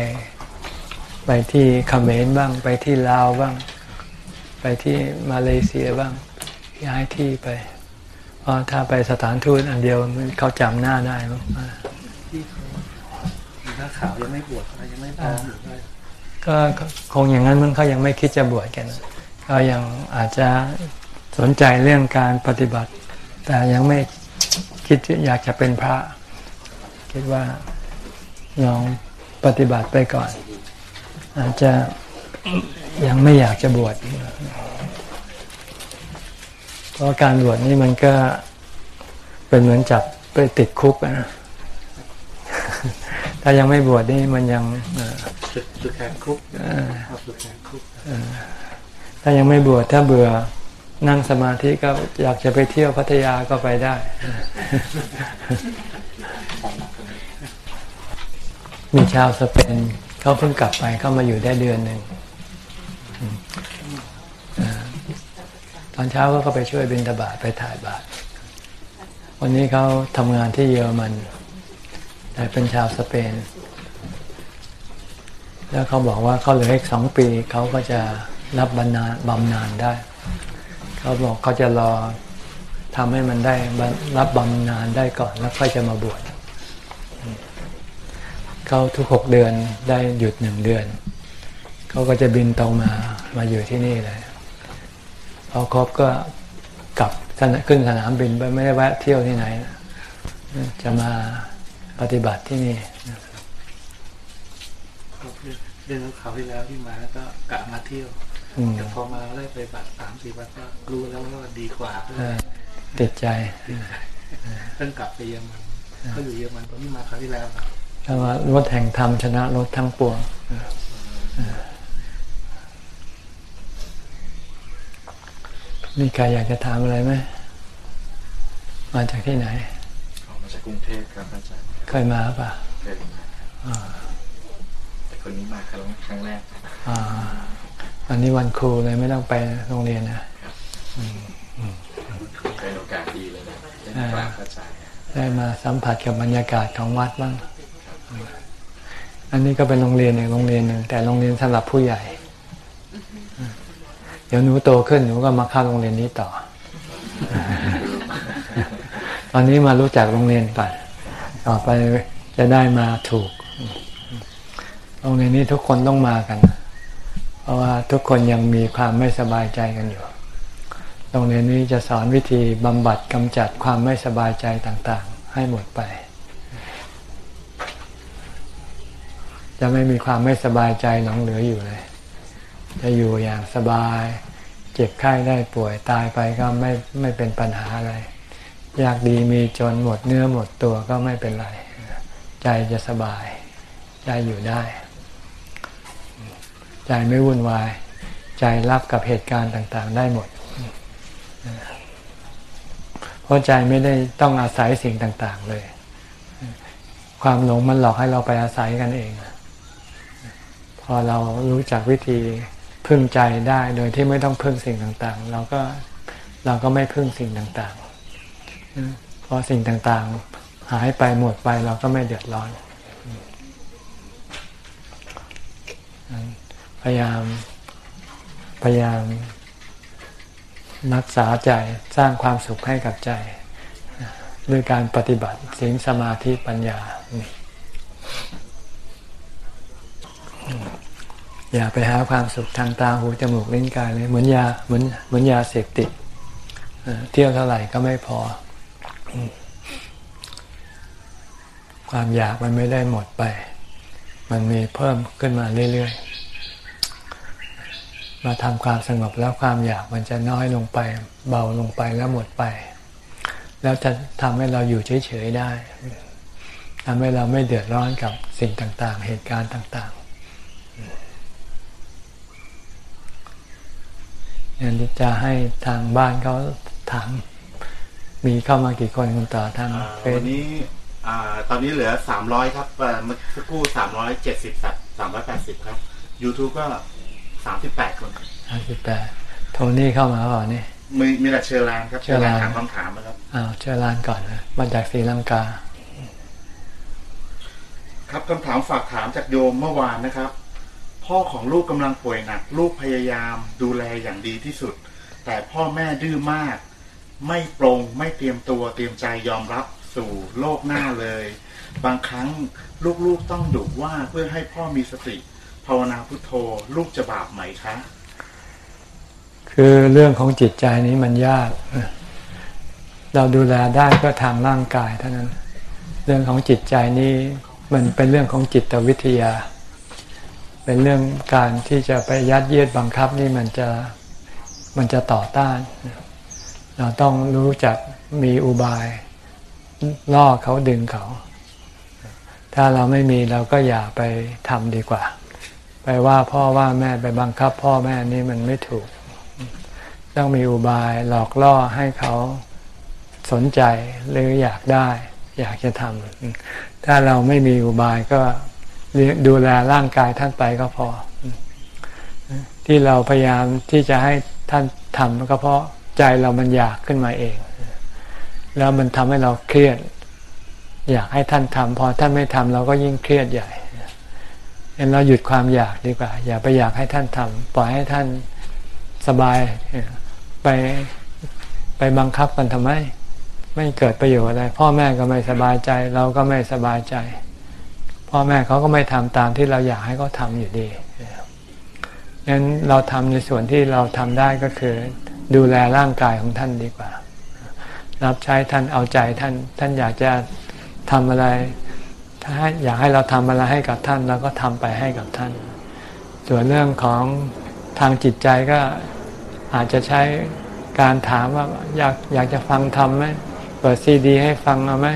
S1: ไปที่เขมรบ้าง ไปที่ลาวบ้าง ไปที่มาเลเซียบ้าง ย้ายที่ไปเพราะถ้าไปสถานทูตอันเดียวมันเขาจำหน้าได้มั้ง
S3: ที่เขาอยู่หน้าขาวยังไม่บวชอะไรยังไม่พร้อมหรือว่า
S1: ก็ก็คงอย่างนั้นมันเขายังไม่คิดจะบวชกันเขายังอาจจะสนใจเรื่องการปฏิบัติ แต่ยังไม่คิดอยากจะเป็นพระ คิดว่าลองปฏิบัติไปก่อน อาจจะยังไม่อยากจะบวช เพราะการบวชนี่มันก็เป็นเหมือนจับไปติดคุกอะนะถ้ายังไม่บวชนี่มันยังเอ่อ
S3: สุดสุดแขนคุก
S1: เอ่อ
S3: ครับสุดแขนคุก
S1: ถ้ายังไม่บวชถ้าเบื่อนั่งสมาธิก็อยากจะไปเที่ยวพัทยาก็ไปได้ มีชาวสเปนเขาเพิ่งกลับไปเขามาอยู่ได้เดือนหนึ่ง อืมเอ่อตอนเช้าก็เขาไปช่วยบิณฑบาตไปถ่ายบาตรวันนี้เขาทำงานที่เยอรมัน แต่เป็นชาวสเปน แล้วเขาบอกว่าเขาเหลืออีกสองปี เขาก็จะรับบำนาญบำนาญได้ เขาบอกเขาจะรอทำให้มันได้รับบำนาญได้ก่อนแล้วค่อยจะมาบวชเขาทุกหกเดือนได้หยุดหนึ่งเดือน เขาก็จะบินตรงมามาอยู่ที่นี่เลย พอครบก็กลับสนขึ้นสนามบินไปไม่ได้แวะเที่ยวที่ไหนนะจะมาปฏิบัติที่นี่
S3: ก็เรื่องเขาวที่แล้วที่มาแล้วก็กะมาเที่ยว
S1: อืม
S3: แต่พอมาได้ไปบัตรสามสี่วันก็รู้แล้วว่าดีกว่าก็
S1: เออติดใจ
S3: เพิ่งกลับไปเยอรมันก็อยู่เยอรมันตอนนี้มาคราวที่แล้วครับ
S1: ถ้าว่ารถแห่งธรรมชนะรถทั้งปวงเออเออ มีใครอยากจะถามอะไรไหมมาจากที่ไหน
S4: ออกมาจากกรุงเทพครับอาจารย์
S1: เคยมาป่ะ
S4: เคยมาแต่คนนี้มาครั้งครั้งแรก
S1: อ่าวันนี้วันครูเลยไม่ต้องไปโรงเรียนนะ
S4: เป็นโอกาสดีเลยนะได้กราบพระอาจารย์
S1: ได้มาสัมผัสกับบรรยากาศของวัดบ้าง อันนี้ก็เป็นโรงเรียนหนึ่งโรงเรียนหนึ่งแต่โรงเรียนสำหรับผู้ใหญ่ เดี๋ยวหนูโตขึ้นหนูก็มาเข้าโรงเรียนนี้ต่อ ตอนนี้มารู้จักโรงเรียนก่อนต่อไปจะได้มาถูก โรงเรียนนี้ทุกคนต้องมากัน เพราะว่าทุกคนยังมีความไม่สบายใจกันอยู่ โรงเรียนนี้จะสอนวิธีบำบัดกำจัดความไม่สบายใจต่างๆ ให้หมดไป จะไม่มีความไม่สบายใจหลงเหลืออยู่เลย จะอยู่อย่างสบาย เจ็บไข้ได้ป่วยตายไปก็ไม่ไม่เป็นปัญหาอะไรอยากดีมีจนหมดเนื้อหมดตัวก็ไม่เป็นไร ใจจะสบาย ใจอยู่ได้ ใจไม่วุ่นวาย ใจรับกับเหตุการณ์ต่างๆ ได้หมด เพราะใจไม่ได้ต้องอาศัยสิ่งต่างๆ เลย ความหลงมันหลอกให้เราไปอาศัยกันเองพอเรารู้จักวิธี พึ่งใจได้โดยที่ไม่ต้องพึ่งสิ่งต่างๆ เราก็เราก็ไม่พึ่งสิ่งต่างๆพอสิ่งต่างๆ หายไปหมดไปเราก็ไม่เดือดร้อน พยายามพยายามรักษาใจสร้างความสุขให้กับใจ ด้วยการปฏิบัติสิ่งสมาธิปัญญา อย่าไปหาความสุขทางตาหูจมูกลิ้นกายเลยเหมือนยาเหมือนเหมือนยาเสพติดเที่ยวเท่าไหร่ก็ไม่พอ ความอยากมันไม่ได้หมดไป มันมีเพิ่มขึ้นมาเรื่อยๆ มาทำความสงบแล้วความอยากมันจะน้อยลงไป เบาลงไปแล้วหมดไป แล้วจะทำให้เราอยู่เฉยๆได้ทำให้เราไม่เดือดร้อนกับสิ่งต่างๆ เหตุการณ์ต่าง ๆงั้นจะให้ทางบ้านเขาถามมีเข้ามากี่คนคุณต่อทางเฟ
S5: วั
S1: ซ
S5: นนี้อ่าตอนนี้เหลือสามร้อยครับเอ่อเมื่อสักครู่สามร้อยเจ็ดสิบสัตสามร้อยแปดสิบครับ YouTube ก็สามสิบแปดคน
S1: ห้าสิบแปดโทนี่เข้ามาเปล่านี่
S5: มีมีแต่เชอร์แลนครับ
S1: เชอร์แลน
S5: ถามคำถามนะครับ
S1: อ้าวเชิญร้านก่อนนะมาจากศรีลังกา
S5: ครับคำถามฝากถามจากโยมเมื่อวานนะครับ พ่อของลูกกำลังป่วยหนัก ลูกพยายามดูแลอย่างดีที่สุด แต่พ่อแม่ดื้อมาก ไม่ปรงไม่เตรียมตัวเตรียมใจยอมรับสู่โลกหน้าเลย บางครั้งลูกๆต้องดุว่าเพื่อให้พ่อมีสติ ภาวนาพุทโธ ลูกจะบาปไหมคะ
S1: คือเรื่องของจิตใจนี้มันยาก เราดูแลได้ก็ทางร่างกายเท่านั้น เรื่องของจิตใจนี้มันเป็นเรื่องของจิตวิทยา เป็นเรื่องการที่จะไปยัดเยียดบังคับนี่มันจะมันจะต่อต้าน เราต้องรู้จักมีอุบายล่อเขาดึงเขา ถ้าเราไม่มีเราก็อย่าไปทำดีกว่า ไปว่าพ่อว่าแม่ไปบังคับ พ่อแม่นี่มันไม่ถูก ต้องมีอุบายหลอกล่อให้เขาสนใจหรืออยากได้ อยากจะทำถ้าเราไม่มีอุบายก็ ดูแลร่างกายท่านไปก็พอ ที่เราพยายามที่จะให้ท่านทำก็เพราะใจเรามันอยากขึ้นมาเอง แล้วมันทำให้เราเครียด อยากให้ท่านทำพอท่านไม่ทำเราก็ยิ่งเครียดใหญ่เห็นเราหยุดความอยากดีกว่า อย่าไปอยากให้ท่านทำปล่อยให้ท่านสบายไปไปบังคับกันทำไม ไม่เกิดประโยชน์อะไรพ่อแม่ก็ไม่สบายใจ เราก็ไม่สบายใจ พ่อแม่เขาก็ไม่ทำตามที่เราอยากให้เขาทำอยู่ดีงั้นเราทำในส่วนที่เราทำได้ก็คือ ดูแลร่างกายของท่านดีกว่า รับใช้ท่านเอาใจท่าน ท่านอยากจะทำอะไร ถ้าอยากให้เราทำอะไรให้กับท่านเราก็ทำไปให้กับท่าน ส่วนเรื่องของทางจิตใจก็อาจจะใช้การถามว่าอยากอยากจะฟังธรรมไหมเปิดซีดีให้ฟังเอาไหม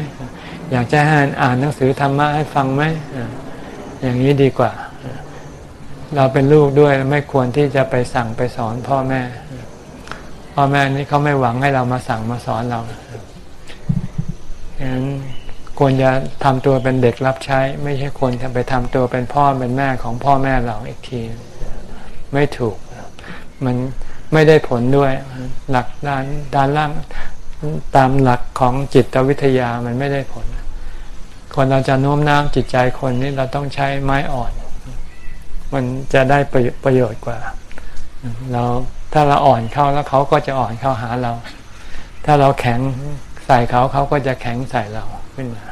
S1: อยากจะให้อ่านหนังสือธรรมะให้ฟังไหมอย่างนี้ดีกว่า เราเป็นลูกด้วยไม่ควรที่จะไปสั่งไปสอนพ่อแม่ พ่อแม่นี่เขาไม่หวังให้เรามาสั่งมาสอนเราฉะนั้นควรจะทำตัวเป็นเด็กรับใช้ ไม่ใช่ควรจะไปทำตัวเป็นพ่อเป็นแม่ของพ่อแม่เราอีกที ไม่ถูก มันไม่ได้ผลด้วยหลักด้านด้านล่างตามหลักของจิตวิทยามันไม่ได้ผล คนเราจะโน้มน้าวจิตใจคนนี้เราต้องใช้ไม้อ่อน มันจะได้ประโยชน์กว่า เราถ้าเราอ่อนเข้าแล้วเขาก็จะอ่อนเข้าหาเรา ถ้าเราแข็งใส่เขาเขาก็จะแข็งใส่เราขึ้นมา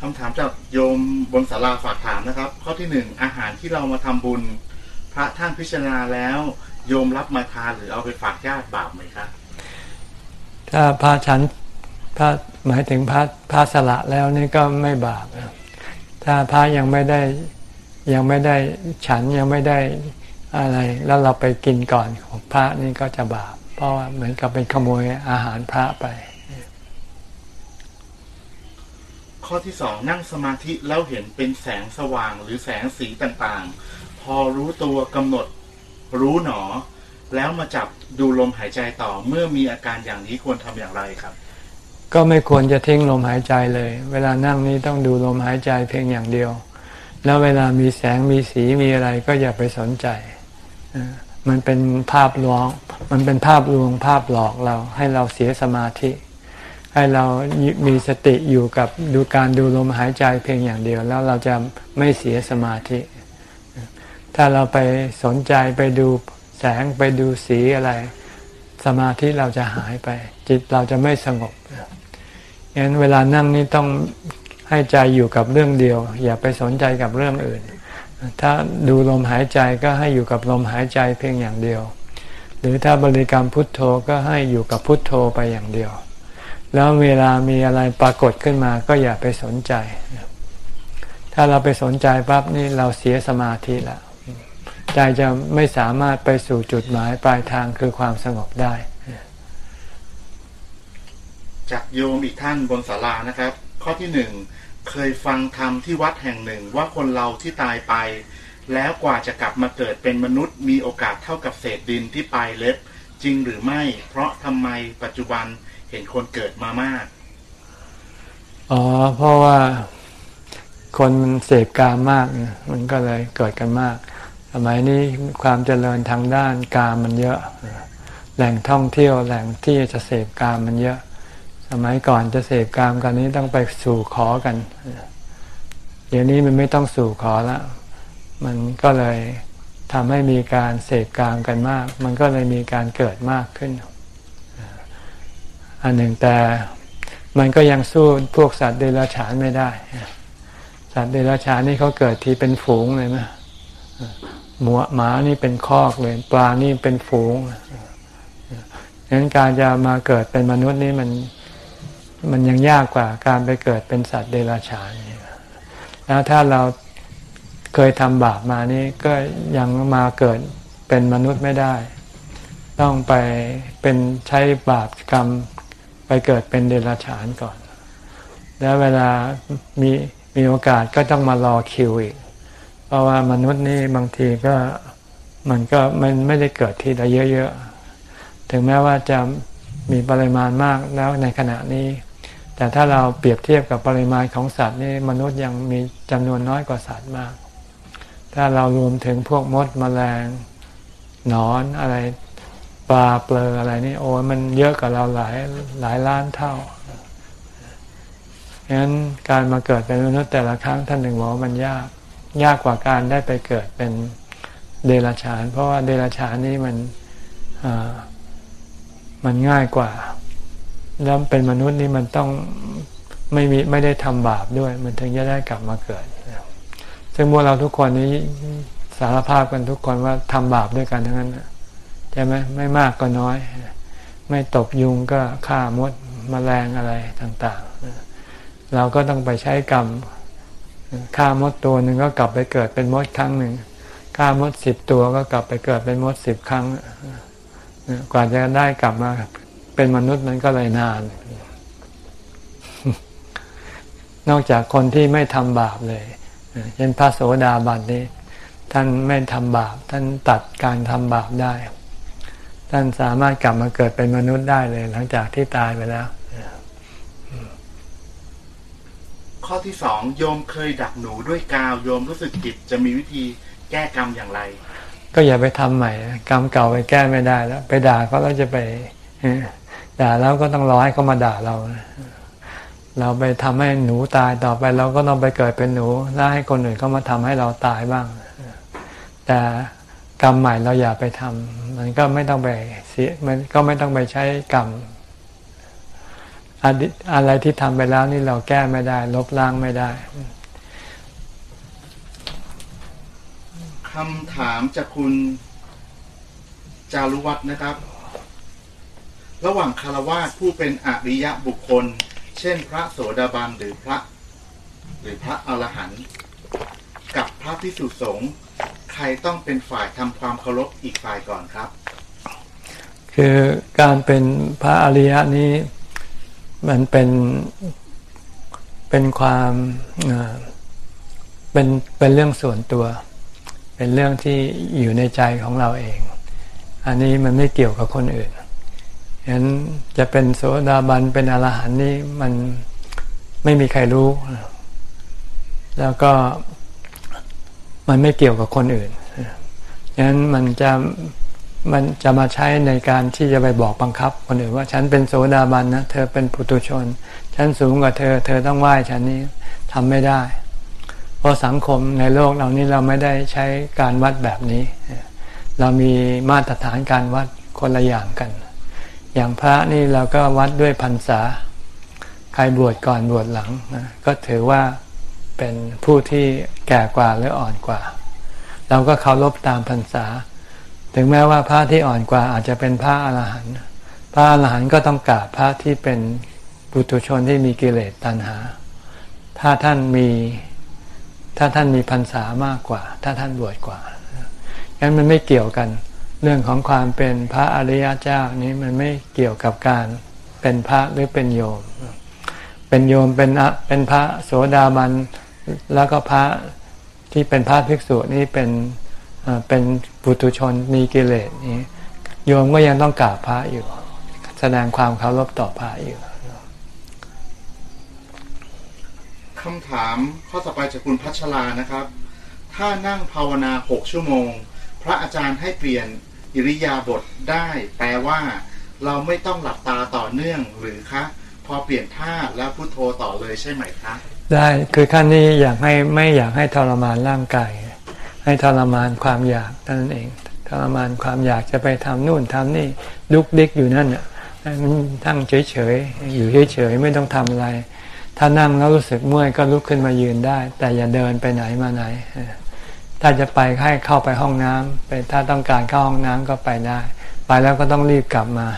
S5: คำถามจากโยมบนศาลาฝากถามนะครับ ข้อที่หนึ่งอาหารที่เรามาทำบุญ พระท่านพิจารณาแล้ว โยมรับมาทานหรือเอาไปฝากญาติบาปไหมครับ
S1: ถ้าพระฉัน พระหมายถึงพระพระสละแล้วนี่ก็ไม่บาปนะถ้าพระยังไม่ได้ยังไม่ได้ฉันยังไม่ได้อะไร แล้วเราไปกินก่อนของพระนี่ก็จะบาป เพราะว่าเหมือนกับเป็นขโมยอาหารพระไป
S5: ข้อที่สองนั่งสมาธิแล้วเห็นเป็นแสงสว่างหรือแสงสีต่างๆ พอรู้ตัวกำหนดรู้หนอ แล้วมาจับดูลมหายใจต่อเมื่อมีอาการอย่างนี้ควรทำอย่างไรครับ
S1: ก็ไม่ควรจะทิ้งลมหายใจเลย เวลานั่งนี้ต้องดูลมหายใจเพียงอย่างเดียว แล้วเวลามีแสงมีสีมีอะไรก็อย่าไปสนใจ มันเป็นภาพลวง มันเป็นภาพลวงภาพหลอกเราให้เราเสียสมาธิ ให้เรามีสติอยู่กับดูการดูลมหายใจเพียงอย่างเดียว แล้วเราจะไม่เสียสมาธิ ถ้าเราไปสนใจไปดูแสงไปดูสีอะไร สมาธิเราจะหายไป จิตเราจะไม่สงบ งั้นเวลานั่งนี่ต้องให้ใจอยู่กับเรื่องเดียว อย่าไปสนใจกับเรื่องอื่น ถ้าดูลมหายใจก็ให้อยู่กับลมหายใจเพียงอย่างเดียว หรือถ้าบริกรรมพุทโธก็ให้อยู่กับพุทโธไปอย่างเดียว แล้วเวลามีอะไรปรากฏขึ้นมาก็อย่าไปสนใจ ถ้าเราไปสนใจปั๊บนี่เราเสียสมาธิแล้วใจจะไม่สามารถไปสู่จุดหมายปลายทางคือความสงบได้
S5: จากโยมอีกท่านบนศาลานะครับ ข้อที่หนึ่งเคยฟังธรรมที่วัดแห่งหนึ่งว่าคนเราที่ตายไป แล้วกว่าจะกลับมาเกิดเป็นมนุษย์มีโอกาสเท่ากับเศษดินที่ปลายเล็บ จริงหรือไม่ เพราะทำไมปัจจุบันเห็นคนเกิดมามาก
S1: อ๋อ เพราะว่าคนมันเสพกามมากมันก็เลยเกิดกันมากสมัยนี้ความเจริญทางด้านกามมันเยอะ แหล่งท่องเที่ยวแหล่งที่จะเสพกามมันเยอะ มัยก่อนจะเสพกามกันนี้ต้องไปสู่ขอกัน เดี๋ยวนี้มันไม่ต้องสู่ขอละมันก็เลยทำให้มีการเสพกามกันมาก มันก็เลยมีการเกิดมากขึ้น อันหนึ่งแต่มันก็ยังสู้พวกสัตว์เดรัจฉานไม่ได้ สัตว์เดรัจฉานนี่เขาเกิดทีเป็นฝูงเลยนะหมูหมานี่เป็นคอกเลย ปลานี่เป็นฝูงงนั้นการจะมาเกิดเป็นมนุษย์นี่มัน มันยังยากกว่าการไปเกิดเป็นสัตว์เดรัจฉานแล้วถ้าเราเคยทำบาปมานี่ก็ยังมาเกิดเป็นมนุษย์ไม่ได้ ต้องไปเป็นใช้บาปกรรมไปเกิดเป็นเดรัจฉานก่อน แล้วเวลามีมีโอกาสก็ต้องมารอคิวอีก เพราะว่ามนุษย์นี่บางทีก็มันก็มันไม่ได้เกิดทีละเยอะๆ ถึงแม้ว่าจะมีปริมาณมากแล้วในขณะนี้ แต่ถ้าเราเปรียบเทียบกับปริมาณของสัตว์นี่มนุษย์ยังมีจำนวนน้อยกว่าสัตว์มาก ถ้าเรารวมถึงพวกมดมแมลงหนอนอะไรปลาเปลืออะไรนี่โอ้มันเยอะกว่าเราหลายหลายล้านเท่าฉะนั้นการมาเกิดเป็นมนุษย์แต่ละครั้งท่านหนึ่งบอกว่ามันยากยากกว่าการได้ไปเกิดเป็นเดรัจฉาน เพราะว่าเดรัจฉานนี่มันมันง่ายกว่า แล้วเป็นมนุษย์นี่มันต้องไม่มีไม่ได้ทำบาปด้วย มันถึงจะได้กลับมาเกิดซึ่งพวกเราทุกคนนี้สารภาพกันทุกคนว่าทำบาปด้วยกันทั้งนั้นใช่ไหมไม่มากก็น้อย ไม่ตบยุงก็ฆ่ามดมแมลงอะไรต่างๆ เราก็ต้องไปใช้กรรมฆ่ามดตัวหนึ่งก็กลับไปเกิดเป็นมดครั้งหนึ่งฆ่ามดสิบตัวก็กลับไปเกิดเป็นมดสิบครั้งกว่าจะได้กลับมา เป็นมนุษย์มันก็เลยนาน นอกจากคนที่ไม่ทำบาปเลยเช่นพระโสดาบันนี้ท่านไม่ทำบาป ท่านตัดการทำบาปได้ ท่านสามารถกลับมาเกิดเป็นมนุษย์ได้เลย หลังจากที่ตายไปแล้ว
S5: ข้อที่สองโยมเคยดักหนูด้วยกาวโยมรู้สึกผิดจะมีวิธีแก้กรรมอย่างไร
S1: อก็อย่าไปทำใหม่ กรรมเก่าไปแก้ไม่ได้แล้ว ไปด่าเขาแล้วจะไป ด่าแล้วก็ต้องรอให้เขามาด่าเรา เราไปทำให้หนูตายต่อไปเราก็ต้องไปเกิดเป็นหนูแล้วให้คนอื่นเขามาทำให้เราตายบ้าง แต่กรรมใหม่เราอย่าไปทำมันก็ไม่ต้องไปเสียมันก็ไม่ต้องไปใช้กรรมอะไรที่ทำไปแล้วนี่เราแก้ไม่ได้ ลบล้างไม่ได้
S5: คำถามจากคุณจารุวัฒน์นะครับ ระหว่างคารวาสผู้เป็นอริยะบุคคล เช่นพระโสดาบันหรือพระ หรือพระอรหันต์กับพระพิสุสงฆ์ใครต้องเป็นฝ่ายทำความเคารพอีกฝ่ายก่อนครับ
S1: คือการเป็นพระอริยะนี้มันเป็นเป็นความเป็นเป็นเรื่องส่วนตัว เป็นเรื่องที่อยู่ในใจของเราเอง อันนี้มันไม่เกี่ยวกับคนอื่น ฉะนั้นจะเป็นโสดาบันเป็นอรหันต์นี่มันไม่มีใครรู้ แล้วก็มันไม่เกี่ยวกับคนอื่นฉะนั้นมันจะมันจะมาใช้ในการที่จะไปบอกบังคับคนอื่นว่าฉันเป็นโสดาบันนะเธอเป็นปุตุชน ฉันสูงกว่าเธอ เธอต้องไหว้ฉันนี้ทำไม่ได้ เพราะสังคมในโลกเรานี้เราไม่ได้ใช้การวัดแบบนี้ เรามีมาตรฐานการวัดคนละอย่างกัน อย่างพระนี่เราก็วัดด้วยพรรษา ใครบวชก่อนบวชหลังก็ถือว่าเป็นผู้ที่แก่กว่าหรืออ่อนกว่า เราก็เคารพตามพรรษา ถึงแม้ว่าพระที่อ่อนกว่าอาจจะเป็นพระอรหันต์พระอรหันต์ก็ต้องกราบพระที่เป็นปุถุชนที่มีกิเลสตัณหา ถ้าท่านมีถ้าท่านมีพรรษามากกว่า ถ้าท่านบวชกว่างั้นมันไม่เกี่ยวกัน เรื่องของความเป็นพระอริยเจ้านี้มันไม่เกี่ยวกับการเป็นพระหรือเป็นโยม เป็นโยมเป็นเป็นพระโสดาบันแล้วก็พระที่เป็นพระภิกษุนี่เป็นเป็นปุถุชนมีกิเลสนี้โยมก็ยังต้องกราบพระอยู่ แสดงความเคารพต่อพระอยู่
S5: คำถามข้อต่อไปจากคุณพัชรานะครับ ถ้านั่งภาวนาหกชั่วโมง พระอาจารย์ให้เปลี่ยน อิริยาบถได้แปลว่า เราไม่ต้องหลับตาต่อเนื่องหรือคะพอเปลี่ยนท่าแล้วพุโทโธต่อเลยใช่ไหมคะ
S1: ได้คือขั้นนี้อยากให้ไม่อยากให้ทรมานร่างกายให้ทรมานความอยากนั่นเองทรมานความอยากจะไปทำนู่นทำนี่ลุกดิกอยู่นั่นน่ะมันทั้งเฉยๆอยู่เฉยๆไม่ต้องทำอะไร ถ้านั่งแล้วรู้สึกเมื่อยก็ลุกขึ้นมายืนได้ แต่อย่าเดินไปไหนมาไหน ถ้าจะไปให้เข้าไปห้องน้ำไปถ้าต้องการเข้าห้องน้ำก็ไปได้ ไปแล้วก็ต้องรีบกลับมา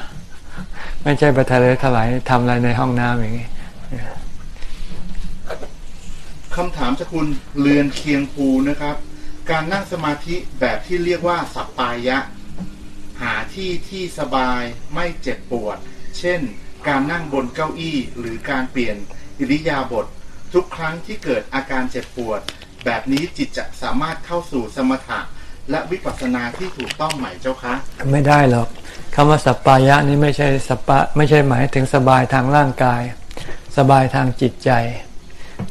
S1: ไม่ใช่ไปทะเลถลายทำอะไรในห้องน้ำอย่างนี้
S5: คำถามจากคุณเรือนเคียงภูนะครับ การนั่งสมาธิแบบที่เรียกว่าสัปปายะ หาที่ที่สบายไม่เจ็บปวด เช่น การนั่งบนเก้าอี้หรือการเปลี่ยนอิริยาบถททุกครั้งที่เกิดอาการเจ็บปวด แบบนี้จิตจะสามารถเข้าสู่สมถะและวิปัสสนาที่ถูกต้องไหมเจ้าคะ
S1: ไม่ได้หรอกคำว่าสัปปายะนี่ไม่ใช่สัปปะไม่ใช่หมายถึงสบายทางร่างกาย สบายทางจิตใจ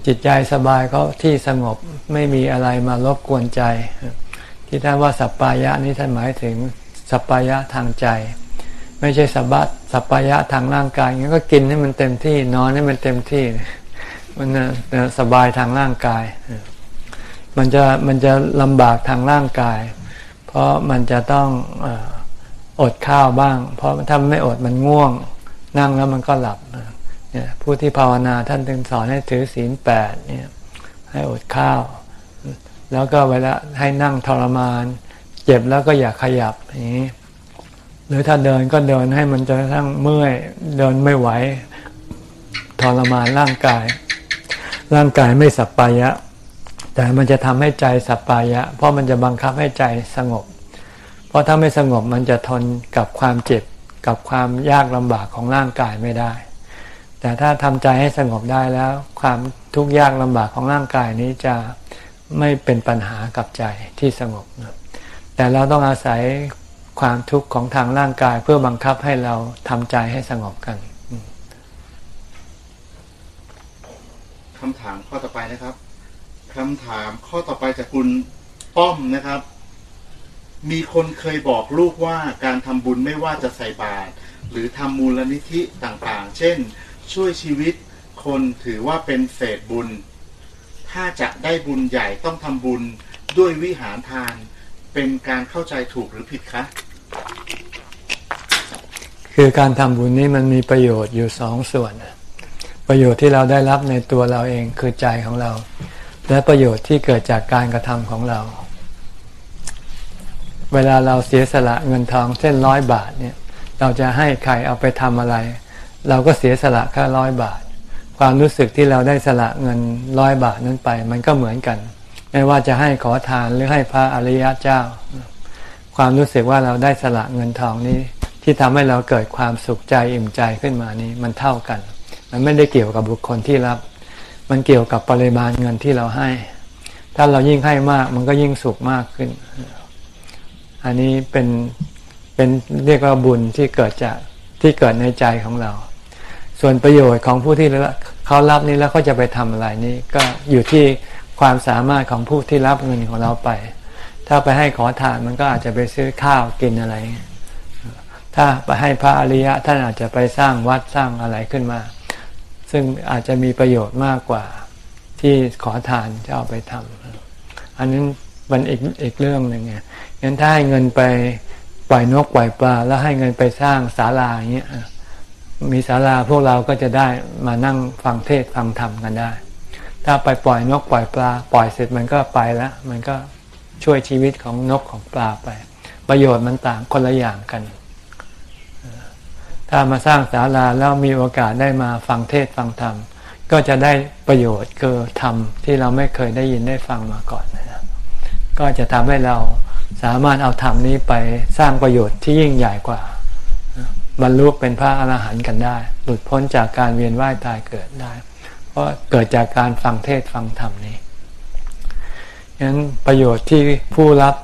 S1: จิตใจสบายก็ที่สงบไม่มีอะไรมารบกวนใจ ที่ท่านว่าสัปปายะนี้ท่านหมายถึงสัปปายะทางใจ ไม่ใช่สัพสัปปายะทางร่างกายงั้นก็กินให้มันเต็มที่นอนให้มันเต็มที่มันสบายทางร่างกาย มันจะมันจะลำบากทางร่างกาย เพราะมันจะต้องอดข้าวบ้าง เพราะถ้าไม่อดมันง่วง นั่งแล้วมันก็หลับเนี่ยผู้ที่ภาวนาท่านถึงสอนให้ถือศีลแปดเนี่ยให้อดข้าว แล้วก็เวลาให้นั่งทรมาน เจ็บแล้วก็อย่าขยับอย่างนี้หรือถ้าเดินก็เดินให้มันจนกระทั้งเมื่อยเดินไม่ไหวทรมานร่างกาย ร่างกายไม่สัปปายะ แต่มันจะทำให้ใจสัปปายะ เพราะมันจะบังคับให้ใจสงบ เพราะถ้าไม่สงบมันจะทนกับความเจ็บกับความยากลำบากของร่างกายไม่ได้ แต่ถ้าทำใจให้สงบได้แล้ว ความทุกข์ยากลำบากของร่างกายนี้จะไม่เป็นปัญหากับใจที่สงบ แต่เราต้องอาศัยความทุกข์ของทางร่างกายเพื่อบังคับให้เราทำใจให้สงบกัน
S5: คำถามข้อต่อไปนะครับ คำถามข้อต่อไปจากคุณป้อมนะครับ มีคนเคยบอกลูกว่าการทำบุญไม่ว่าจะใส่บาตรหรือทำมูลนิธิต่างๆ เช่น ช่วยชีวิตคนถือว่าเป็นเศษบุญ ถ้าจะได้บุญใหญ่ต้องทำบุญด้วยวิหารทาน เป็นการเข้าใจถูกหรือผิดคะ
S1: คือการทำบุญนี้มันมีประโยชน์อยู่สองส่วน ประโยชน์ที่เราได้รับในตัวเราเองคือใจของเรา และประโยชน์ที่เกิดจากการกระทำของเรา เวลาเราเสียสละเงินทองเส้นร้อยบาทเนี่ย เราจะให้ใครเอาไปทำอะไร เราก็เสียสละแค่ร้อยบาท ความรู้สึกที่เราได้สละเงินร้อยบาทนั้นไป มันก็เหมือนกัน ไม่ว่าจะให้ขอทานหรือให้พระอริยเจ้า ความรู้สึกว่าเราได้สละเงินทองนี้ ที่ทำให้เราเกิดความสุขใจอิ่มใจขึ้นมานี้มันเท่ากัน มันไม่ได้เกี่ยวกับบุคคลที่รับ มันเกี่ยวกับปริมาณเงินที่เราให้ ถ้าเรายิ่งให้มากมันก็ยิ่งสุขมากขึ้น อันนี้เป็นเป็นเรียกว่าบุญที่เกิดจากที่เกิดในใจของเรา ส่วนประโยชน์ของผู้ที่เขารับนี้แล้วเขาจะไปทำอะไรนี่ก็อยู่ที่ความสามารถของผู้ที่รับเงินของเราไป ถ้าไปให้ขอทานมันก็อาจจะไปซื้อข้าวกินอะไร ถ้าไปให้พระอริยะท่านอาจจะไปสร้างวัดสร้างอะไรขึ้นมา ซึ่งอาจจะมีประโยชน์มากกว่าที่ขอทานจะเอาไปทำอันนั้นมันอีกอีกเรื่องหนึ่งไงงั้นถ้าให้เงินไปปล่อยนกปล่อยปลา แล้วให้เงินไปสร้างศาลาอย่างเงี้ยมีศาลาพวกเราก็จะได้มานั่งฟังเทศฟังธรรมกันได้ ถ้าไปปล่อยนกปล่อยปลา ปล่อยเสร็จมันก็ไปแล้ว มันก็ช่วยชีวิตของนกของปลาไป ประโยชน์มันต่างคนละอย่างกัน ถ้ามาสร้างศาลาแล้วมีโอกาสได้มาฟังเทศฟังธรรม ก็จะได้ประโยชน์คือธรรมที่เราไม่เคยได้ยินได้ฟังมาก่อนนะก็จะทำให้เราสามารถเอาธรรมนี้ไปสร้างประโยชน์ที่ยิ่งใหญ่กว่า บรรลุเป็นพระอรหันต์กันได้ หลุดพ้นจากการเวียนว่ายตายเกิดได้ เพราะเกิดจากการฟังเทศฟังธรรมนี้ฉะนั้นประโยชน์ที่ผู้รับ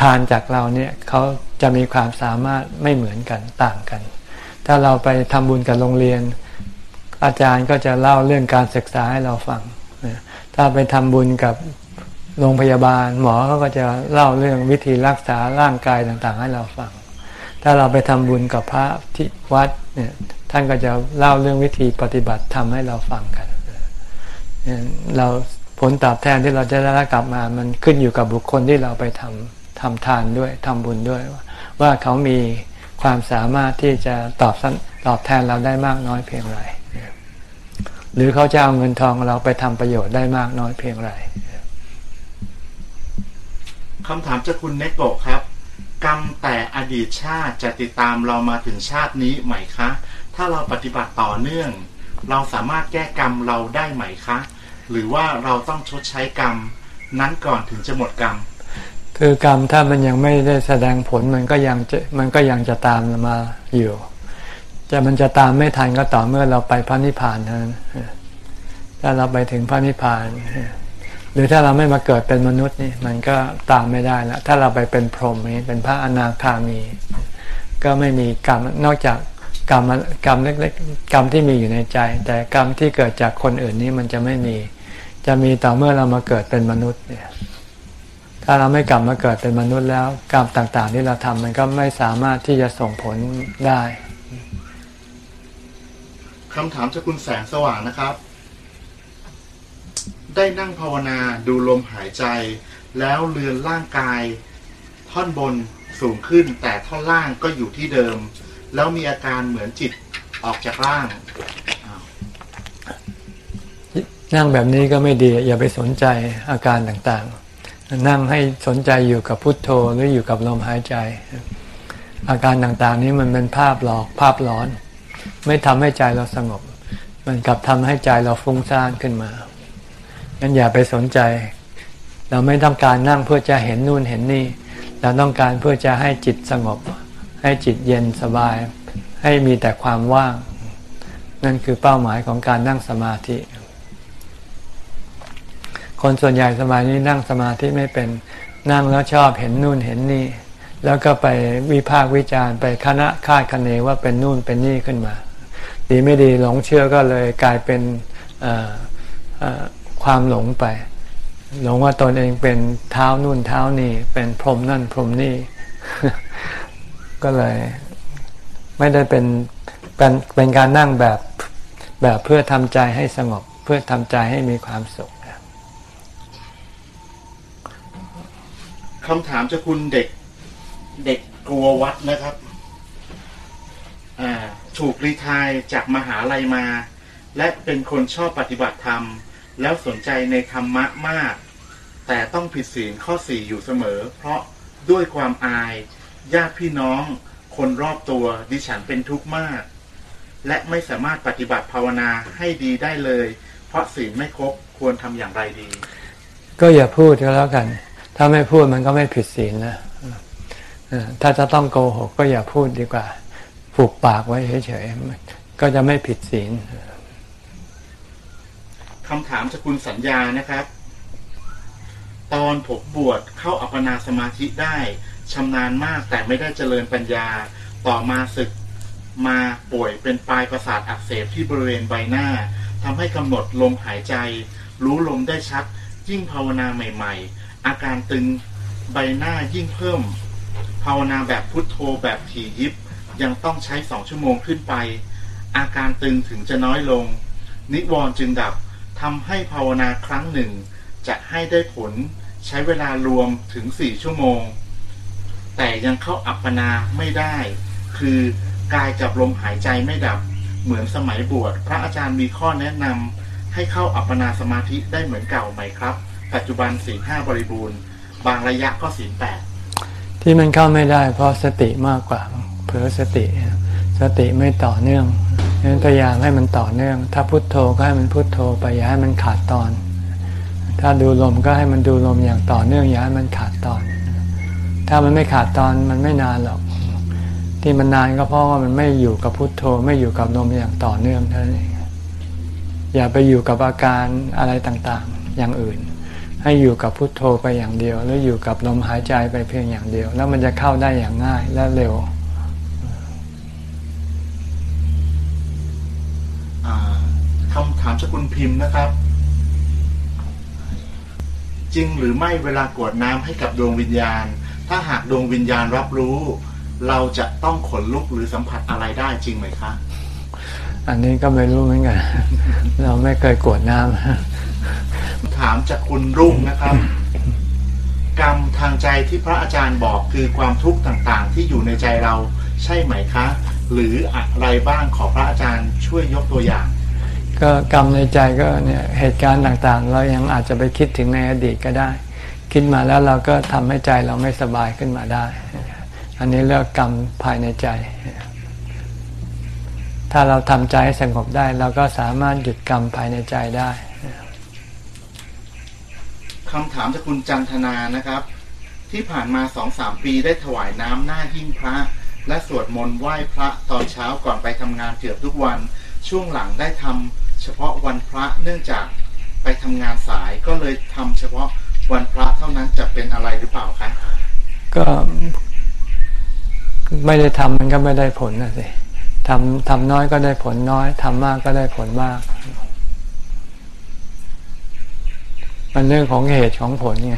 S1: ทานจากเราเนี่ยเขา จะมีความสามารถไม่เหมือนกันต่างกัน ถ้าเราไปทำบุญกับโรงเรียน อาจารย์ก็จะเล่าเรื่องการศึกษาให้เราฟัง ถ้าไปทำบุญกับโรงพยาบาล หมอเขาก็จะเล่าเรื่องวิธีรักษาร่างกายต่างๆ ให้เราฟัง ถ้าเราไปทำบุญกับพระที่วัดเนี่ยท่านก็จะเล่าเรื่องวิธีปฏิบัติทำให้เราฟังกัน เราผลตอบแทนที่เราจะได้รับกลับมา มันขึ้นอยู่กับบุคคลที่เราไปทำทำทานด้วยทำบุญด้วยว่า ว่าเขามีความสามารถที่จะตอบตอบแทนเราได้มากน้อยเพียงไร หรือเขาจะเอาเงินทองเราไปทำประโยชน์ได้มากน้อยเพียงไร
S5: คำถามจากคุณเนโกะครับ กรรมแต่อดีตชาติจะติดตามเรามาถึงชาตินี้ไหมคะ ถ้าเราปฏิบัติต่อเนื่อง เราสามารถแก้กรรมเราได้ไหมคะ หรือว่าเราต้องชดใช้กรรม นั้นก่อนถึงจะหมดกรรม
S1: คือกรรมถ้ามันยังไม่ได้แสดงผลมันก็ยังจะมันก็ยังจะตามมาอยู่แต่มันจะตามไม่ทันก็ต่อเมื่อเราไปพระนิพพานเท่านั้นถ้าเราไปถึงพระนิพพาน หรือถ้าเราไม่มาเกิดเป็นมนุษย์นี่ มันก็ตามไม่ได้แล้วถ้าเราไปเป็นพรหมนี้เป็นพระอนาคามี ก็ไม่มีกรรมนอกจากกรรมกรรมเล็กๆกรรมที่มีอยู่ในใจ แต่กรรมที่เกิดจากคนอื่นนี้มันจะไม่มี จะมีต่อเมื่อเรามาเกิดเป็นมนุษย์เนี่ย ถ้าเราไม่กลับมาเกิดเป็นมนุษย์แล้ว กรรมต่างๆ ที่เราทำมันก็ไม่สามารถที่จะส่งผลได้
S5: คำถามจากคุณแสงสว่างนะครับ ได้นั่งภาวนาดูลมหายใจ แล้วเลือนร่างกาย ท่อนบนสูงขึ้น แต่ท่อนล่างก็อยู่ที่เดิม แล้วมีอาการเหมือนจิตออกจากร่าง
S1: นั่งแบบนี้ก็ไม่ดี อย่าไปสนใจอาการต่างๆ นั่งให้สนใจอยู่กับพุทโธหรืออยู่กับลมหายใจ อาการต่างๆนี้มันเป็นภาพหลอกภาพร้อน ไม่ทำให้ใจเราสงบ มันกลับทำให้ใจเราฟุ้งซ่านขึ้นมางั้นอย่าไปสนใจ เราไม่ต้องการนั่งเพื่อจะเห็นนู่นเห็นนี่ เราต้องการเพื่อจะให้จิตสงบ ให้จิตเย็นสบาย ให้มีแต่ความว่าง นั่นคือเป้าหมายของการนั่งสมาธิ คนส่วนใหญ่สมัยนี้นั่งสมาธิไม่เป็นนั่งแล้วชอบเห็นนู่นเห็นนี่ แล้วก็ไปวิพากษ์วิจารณ์ไปคณะคาดคะเนว่าเป็นนู่นเป็นนี่ขึ้นมา ดีไม่ดีหลงเชื่อก็เลยกลายเป็นความหลงไป หลงว่าตนเองเป็นเท้านู่นเท้านี่ เป็นพรมนั่นพรมนี่ ก็เลยไม่ได้เป็นเป็นการนั่งแบบแบบเพื่อทำใจให้สงบ เพื่อทำใจให้มีความสุข
S5: คำถามจาคุณเด็กเด็กกลัววัดนะครับถูกรีไทายจากมหาลัยมา และเป็นคนชอบปฏิบัติธรรม แล้วสนใจในธรรมะมาก แต่ต้องผิดศีลข้อสี่อยู่เสมอ เพราะด้วยความอายญาติพี่น้องคนรอบตัวดิฉันเป็นทุกข์มาก และไม่สามารถปฏิบัติภาวนาให้ดีได้เลย เพราะศีลไม่ครบควรทำอย่างไรดี
S1: ก็อย่าพูดก็แล้วกัน ถ้าไม่พูดมันก็ไม่ผิดศีลนะถ้าจะต้องโกหกก็อย่าพูดดีกว่าผูกปากไว้เฉยๆก็จะไม่ผิดศีล
S5: คำถามจากคุณสัญญานะครับ ตอนผมบวชเข้าอัปปนาสมาธิได้ชำนาญมากแต่ไม่ได้เจริญปัญญา ต่อมาศึกมาป่วยเป็นปลายประสาทอักเสบที่บริเวณใบหน้าทำให้กำหนดลมหายใจ รู้ลมได้ชัดยิ่งภาวนาใหม่ ๆ อาการตึงใบหน้ายิ่งเพิ่ม ภาวนาแบบพุทโธแบบถี่ยิบ ยังต้องใช้สองชั่วโมงขึ้นไป อาการตึงถึงจะน้อยลง นิวรณ์จึงดับทำให้ภาวนาครั้งหนึ่ง จะให้ได้ผลใช้เวลารวมถึงสี่ชั่วโมง แต่ยังเข้าอัปปนาไม่ได้ คือกายกับลมหายใจไม่ดับ เหมือนสมัยบวชพระอาจารย์มีข้อแนะนำให้เข้าอัปปนาสมาธิได้เหมือนเก่าไหมครับ ปัจจุบันสี่ห้าบริบูรณ์ บางระยะก็สี่แปด
S1: ที่มันเข้าไม่ได้เพราะสติมากกว่าเผลอสติ สติไม่ต่อเนื่องฉะนั้นพยายามให้มันต่อเนื่อง ถ้าพุโทโธก็ให้มันพุโทโธไปอย่าให้มันขาดตอน ถ้าดูลมก็ให้มันดูลมอย่างต่อเนื่องอย่าให้มันขาดตอน ถ้ามันไม่ขาดตอนมันไม่นานหรอก ที่มันนานก็เพราะว่ามันไม่อยู่กับพุโทโธ ไม่อยู่กับลมอย่างต่อเนื่องเท่านั้นเองอย่าไปอยู่กับอาการอะไรต่างๆ อย่างอื่น ให้อยู่กับพุทโธไปอย่างเดียว หรืออยู่กับลมหายใจไปเพียงอย่างเดียว แล้วมันจะเข้าได้อย่างง่ายและเร็ว
S5: อ่าคำถามจากคุณพิมพ์นะครับ จริงหรือไม่เวลากรวดน้ำให้กับดวงวิญญาณ ถ้าหากดวงวิญญาณรับรู้ เราจะต้องขนลุกหรือสัมผัสอะไรได้จริงไหมคะ
S1: อันนี้ก็ไม่รู้เหมือนกัน เราไม่เคยกรวดน้ำ
S5: ถามจากคุณรุ่งนะครับ กรรมทางใจที่พระอาจารย์บอกคือความทุกข์ต่างๆ ที่อยู่ในใจเราใช่ไหมคะ หรืออะไรบ้างขอพระอาจารย์ช่วยยกตัวอย่าง
S1: ก็กรรมในใจก็เนี่ยเหตุการณ์ต่างๆ เรายังอาจจะไปคิดถึงในอดีตก็ได้ คิดมาแล้วเราก็ทำให้ใจเราไม่สบายขึ้นมาได้ อันนี้เรียกกรรมภายในใจถ้าเราทำใจให้สงบได้ เราก็สามารถหยุดกรรมภายในใจได้
S5: คำถามจากคุณจันทนานะครับ ที่ผ่านมาสองสามปีได้ถวายน้ำหน้าหิ้งพระ และสวดมนต์ไหว้พระตอนเช้าก่อนไปทำงานเกือบทุกวัน ช่วงหลังได้ทำเฉพาะวันพระเนื่องจากไปทำงานสายก็เลยทำเฉพาะวันพระเท่านั้นจะเป็นอะไรหรือเปล่าคะ
S1: ก็ไม่ได้ทำมันก็ไม่ได้ผลนะสิทำทำน้อยก็ได้ผลน้อยทำมากก็ได้ผลมาก มันเรื่องของเหตุของผลไง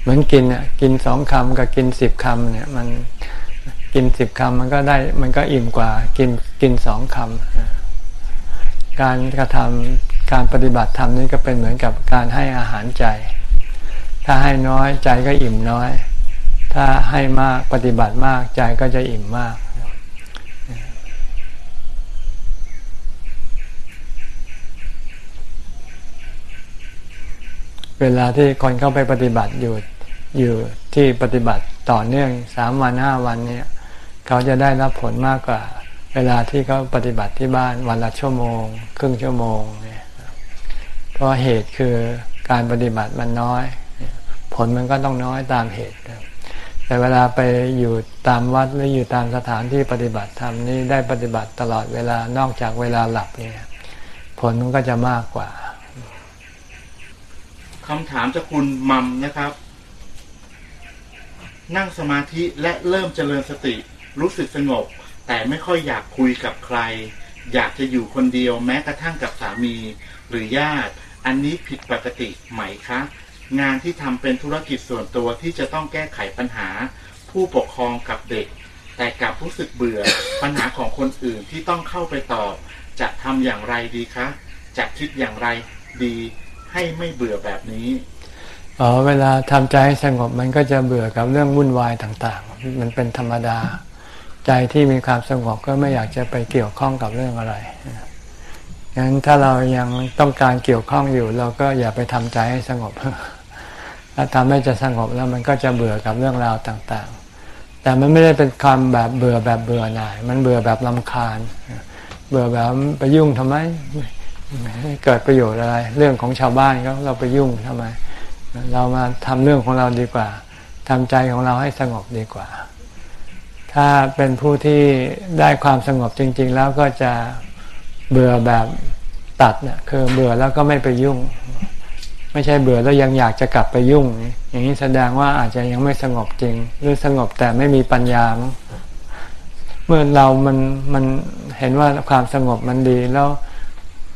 S1: เหมือนกินอะกินสองคำกับกินสิบคำเนี่ย มันกินสิบคำมันก็ได้ มันก็อิ่มกว่า กินกินสองคำการกระทำการปฏิบัติธรรมนี่ก็เป็นเหมือนกับการให้อาหารใจ ถ้าให้น้อยใจก็อิ่มน้อย ถ้าให้มากปฏิบัติมากใจก็จะอิ่มมาก เวลาที่คนเข้าไปปฏิบัติอยู่อยู่ที่ปฏิบัติต่อเนื่องสามวันห้าวันเนี่ยเขาจะได้รับผลมากกว่า เวลาที่เขาปฏิบัติที่บ้านวันละชั่วโมง ครึ่งชั่วโมงเนี่ยเพราะเหตุคือการปฏิบัติมันน้อย ผลมันก็ต้องน้อยตามเหตุ แต่เวลาไปอยู่ตามวัดหรืออยู่ตามสถานที่ปฏิบัติธรรมนี่ได้ปฏิบัติตลอดเวลานอกจากเวลาหลับเนี่ยผลมันก็จะมากกว่า
S5: คำถามจากคุณมัมนะครับ นั่งสมาธิและเริ่มเจริญสติ รู้สึกสงบ แต่ไม่ค่อยอยากคุยกับใคร อยากจะอยู่คนเดียวแม้กระทั่งกับสามี หรือญาติ อันนี้ผิดปกติไหมคะ งานที่ทำเป็นธุรกิจส่วนตัวที่จะต้องแก้ไขปัญหา ผู้ปกครองกับเด็ก แต่กลับรู้สึกเบื่อ ปัญหาของคนอื่นที่ต้องเข้าไปตอบ จะทำอย่างไรดีคะ จะคิดอย่างไรดี ให้ไม่เบื่อแบบนี้
S1: อ๋อเวลาทำใจให้สงบมันก็จะเบื่อกับเรื่องวุ่นวายต่างๆ มันเป็นธรรมดา ใจที่มีความสงบก็ไม่อยากจะไปเกี่ยวข้องกับเรื่องอะไรงั้นถ้าเรายังต้องการเกี่ยวข้องอยู่ เราก็อย่าไปทำใจให้สงบถ้าทำให้จะสงบแล้วมันก็จะเบื่อกับเรื่องราวต่างๆ แต่มันไม่ได้เป็นความแบบเบื่อแบบเบื่อหน่าย มันเบื่อแบบลำคาญ เบื่อแบบไปยุ่งทำไม ไม่เกิดประโยชน์อะไร เรื่องของชาวบ้านก็เราไปยุ่งทำไม เรามาทำเรื่องของเราดีกว่าทำใจของเราให้สงบดีกว่า ถ้าเป็นผู้ที่ได้ความสงบจริง ๆ แล้วก็จะเบื่อแบบตัดเนี่ยคือเบื่อแล้วก็ไม่ไปยุ่ง ไม่ใช่เบื่อแล้วยังอยากจะกลับไปยุ่ง อย่างนี้แสดงว่าอาจจะยังไม่สงบจริง หรือสงบแต่ไม่มีปัญญา เมื่อเรามันมันเห็นว่าความสงบมันดีแล้ว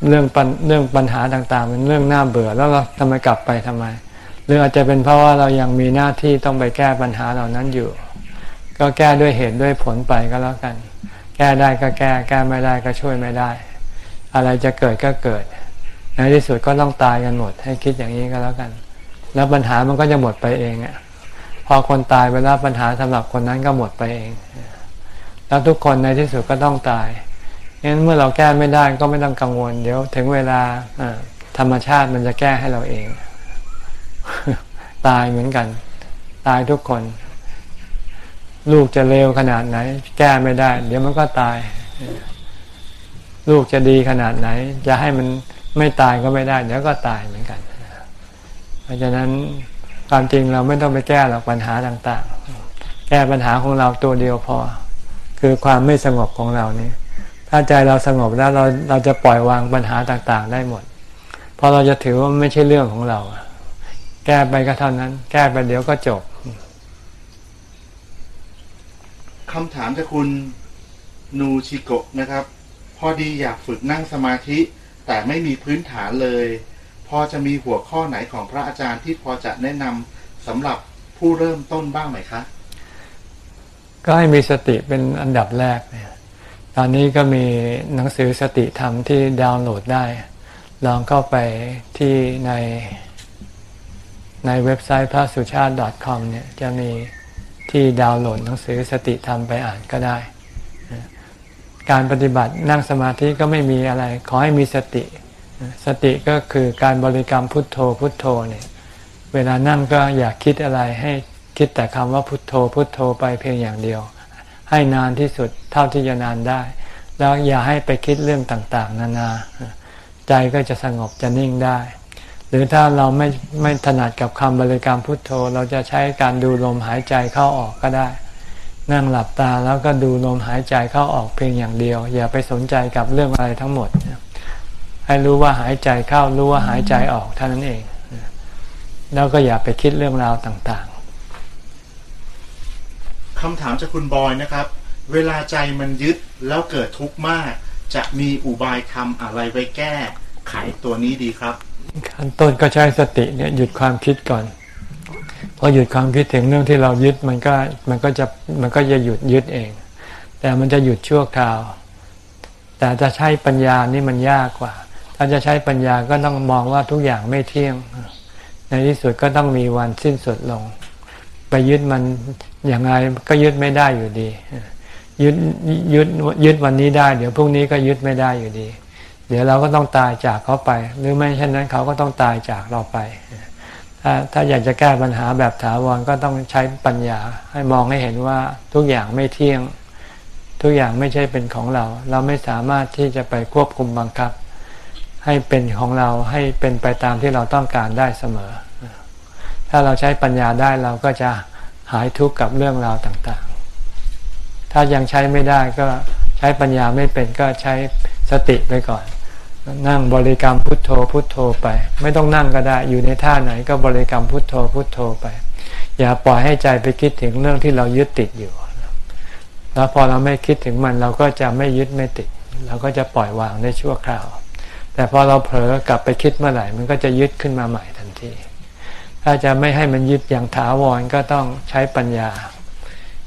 S1: เรื่องปัญเรื่องปัญหาต่างๆมันเรื่องน่าเบื่อแล้วเราทำไมกลับไปทำไม หรืออาจจะเป็นเพราะว่าเรายังมีหน้าที่ต้องไปแก้ปัญหาเหล่านั้นอยู่ ก็แก้ด้วยเหตุด้วยผลไปก็แล้วกัน แก้ได้ก็แก้ แก้ไม่ได้ก็ช่วยไม่ได้ อะไรจะเกิดก็เกิด ในที่สุดก็ต้องตายกันหมด ให้คิดอย่างนี้ก็แล้วกัน แล้วปัญหามันก็จะหมดไปเองอะพอคนตายไปแล้วปัญหาสำหรับคนนั้นก็หมดไปเอง แล้วทุกคนในที่สุดก็ต้องตาย งั้นเมื่อเราแก้ไม่ได้ก็ไม่ต้องกังวล เดี๋ยวถึงเวลาธรรมชาติมันจะแก้ให้เราเอง ตายเหมือนกัน ตายทุกคน ลูกจะเลวขนาดไหน แก้ไม่ได้ เดี๋ยวมันก็ตาย ลูกจะดีขนาดไหน จะให้มันไม่ตายก็ไม่ได้ เดี๋ยวก็ตายเหมือนกัน เพราะฉะนั้นความจริงเราไม่ต้องไปแก้หรอกปัญหาต่าง ๆ แก้ปัญหาของเราตัวเดียวพอ คือความไม่สงบของเรานี่ ถ้าใจเราสงบแล้วเราเราจะปล่อยวางปัญหาต่างๆ ได้หมด เพราะเราจะถือว่าไม่ใช่เรื่องของเรา แก้ไปก็เท่านั้น แก้ไปเดี๋ยวก็จบ
S5: คำถามจากคุณนูชิโกะนะครับ พอดีอยากฝึกนั่งสมาธิ แต่ไม่มีพื้นฐานเลย พอจะมีหัวข้อไหนของพระอาจารย์ที่พอจะแนะนำสำหรับผู้เริ่มต้นบ้างไหมคะ
S1: ก็ให้มีสติเป็นอันดับแรกเนี่ย ตอนนี้ก็มีหนังสือสติธรรมที่ดาวน์โหลดได้ ลองเข้าไปที่ในในเว็บไซต์พระสุชาติ .com เนี่ยจะมีที่ดาวน์โหลดหนังสือสติธรรมไปอ่านก็ได้ การปฏิบัตินั่งสมาธิก็ไม่มีอะไร ขอให้มีสติ สติก็คือการบริกรรมพุทโธพุทโธเนี่ยเวลานั่งก็อย่าคิดอะไรให้คิดแต่คำว่าพุทโธพุทโธไปเพียงอย่างเดียว ให้นานที่สุดเท่าที่จะนานได้ แล้วอย่าให้ไปคิดเรื่องต่างๆ นานา ใจก็จะสงบจะนิ่งได้ หรือถ้าเราไม่ไม่ถนัดกับคำบริกรรมพุทโธ เราจะใช้การดูลมหายใจเข้าออกก็ได้ นั่งหลับตาแล้วก็ดูลมหายใจเข้าออกเพียงอย่างเดียว อย่าไปสนใจกับเรื่องอะไรทั้งหมด ให้รู้ว่าหายใจเข้ารู้ว่าหายใจออกเท่านั้นเอง แล้วก็อย่าไปคิดเรื่องราวต่าง
S5: คำถามจากคุณบอยนะครับ เวลาใจมันยึดแล้วเกิดทุกข์มาก จะมีอุบายทำอะไรไว้แก้ไขตัวนี้ดีครับ
S1: ขั้นต้นก็ใช้สติเนี่ยหยุดความคิดก่อนพอหยุดความคิดถึงเรื่องที่เรายึดมันก็มันก็จะมันก็จะหยุดยึดเอง แต่มันจะหยุดชั่วคราว แต่จะใช้ปัญญานี่มันยากกว่า ถ้าจะใช้ปัญญาก็ต้องมองว่าทุกอย่างไม่เที่ยง ในที่สุดก็ต้องมีวันสิ้นสุดลง ไปยึดมันอย่างไรก็ยึดไม่ได้อยู่ดี ยึดยึดยึดวันนี้ได้ เดี๋ยวพรุ่งนี้ก็ยึดไม่ได้อยู่ดี เดี๋ยวเราก็ต้องตายจากเขาไป หรือไม่เช่นนั้นเขาก็ต้องตายจากเราไป ถ้าถ้าอยากจะแก้ปัญหาแบบถาวรก็ต้องใช้ปัญญา ให้มองให้เห็นว่าทุกอย่างไม่เที่ยง ทุกอย่างไม่ใช่เป็นของเรา เราไม่สามารถที่จะไปควบคุมบังคับ ให้เป็นของเราให้เป็นไปตามที่เราต้องการได้เสมอ ถ้าเราใช้ปัญญาได้เราก็จะหายทุกข์กับเรื่องราวต่างๆ ถ้ายังใช้ไม่ได้ก็ใช้ปัญญาไม่เป็นก็ใช้สติไปก่อน นั่งบริกรรมพุทโธพุทโธไป ไม่ต้องนั่งก็ได้อยู่ในท่าไหนก็บริกรรมพุทโธพุทโธไป อย่าปล่อยให้ใจไปคิดถึงเรื่องที่เรายึดติดอยู่ แล้วพอเราไม่คิดถึงมันเราก็จะไม่ยึดไม่ติด เราก็จะปล่อยวางได้ชั่วคราว แต่พอเราเผลอกลับไปคิดเมื่อไหร่มันก็จะยึดขึ้นมาใหม่ทันที ถ้าจะไม่ให้มันยึดอย่างถาวรก็ต้องใช้ปัญญา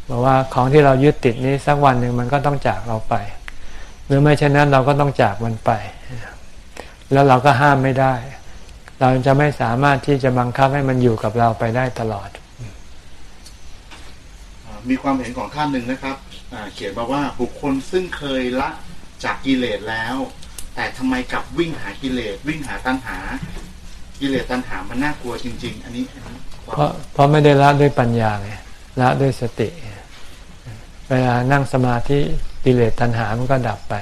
S1: บอกว่าของที่เรายึดติดนี้สักวันหนึ่งมันก็ต้องจากเราไป หรือไม่เช่นนั้นเราก็ต้องจากมันไป แล้วเราก็ห้ามไม่ได้ เราจะไม่สามารถที่จะบังคับให้มันอยู่กับเราไปได้ตลอด
S5: มีความเห็นของท่านหนึ่งนะครับเขียนมาว่าบุคคลซึ่งเคยละจากกิเลสแล้ว แต่ทำไมกลับวิ่งหากิเลสวิ่งหาตัณหา กิเลสตัณหามันน่ากลัวจริง ๆ อันนี้อันนี้ความ
S1: เพราะเพราะไม่ได้ละด้วยปัญญาไงละด้วยสติ เวลานั่งสมาธิกิเลสตัณหามันก็ดับไป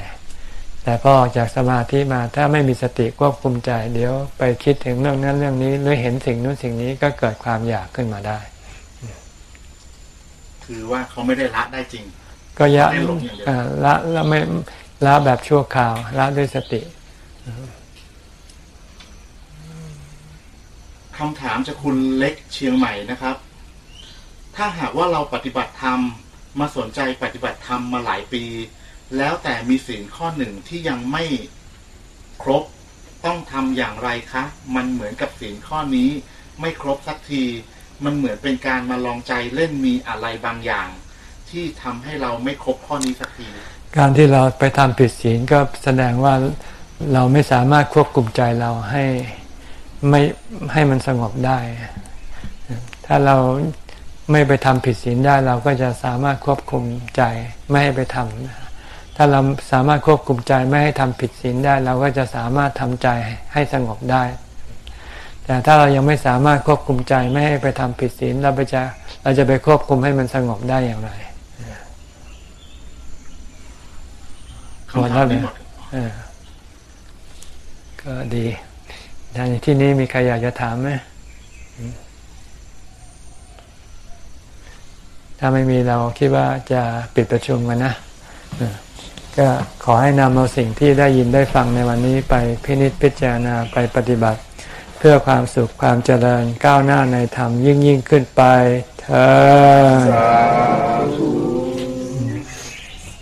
S1: แต่พอออกจากสมาธิมาถ้าไม่มีสติควบคุมใจ เดี๋ยวไปคิดถึงเรื่องนั้นเรื่องนี้หรือเห็นสิ่งนู้นสิ่งนี้ก็เกิดความอยากขึ้นมาได้
S5: คือว่าเขาไม่ได้ละได้จริง
S1: ก็ยะ
S5: ไม่หลงอย่างเดียว
S1: อ่าละละไม่ละแบบชั่วคราวละด้วยสติ
S5: คำถามจากคุณเล็กเชียงใหม่นะครับ ถ้าหากว่าเราปฏิบัติธรรมมาสนใจปฏิบัติธรรมมาหลายปี แล้วแต่มีศีลข้อหนึ่งที่ยังไม่ครบต้องทำอย่างไรคะ มันเหมือนกับศีลข้อนี้ไม่ครบสักที มันเหมือนเป็นการมาลองใจเล่นมีอะไรบางอย่าง ที่ทำให้เราไม่ครบข้อนี้สักที
S1: การที่เราไปทำผิดศีลก็แสดงว่าเราไม่สามารถควบคุมใจเราให้ ไม่ให้มันสงบได้ ถ้าเราไม่ไปทำผิดศีลได้เราก็จะสามารถควบคุมใจไม่ให้ไปทำถ้าเราสามารถควบคุมใจไม่ให้ทำผิดศีลได้ เราก็จะสามารถทำใจให้สงบได้ แต่ถ้าเรายังไม่สามารถควบคุมใจไม่ให้ไปทำผิดศีลเราไปจะเราจะไปควบคุมให้มันสงบได้อย่างไร
S5: คำถามนี้หมด
S1: เออก็ดี ในที่นี้มีใครอยากจะถามไหมถ้าไม่มีเราคิดว่าจะปิดประชุมกันนะก็ขอให้นำเอาสิ่งที่ได้ยินได้ฟังในวันนี้ไปพินิจพิจารณาไปปฏิบัติ เพื่อความสุขความเจริญก้าวหน้าในธรรมยิ่งยิ่งขึ้นไปเธอ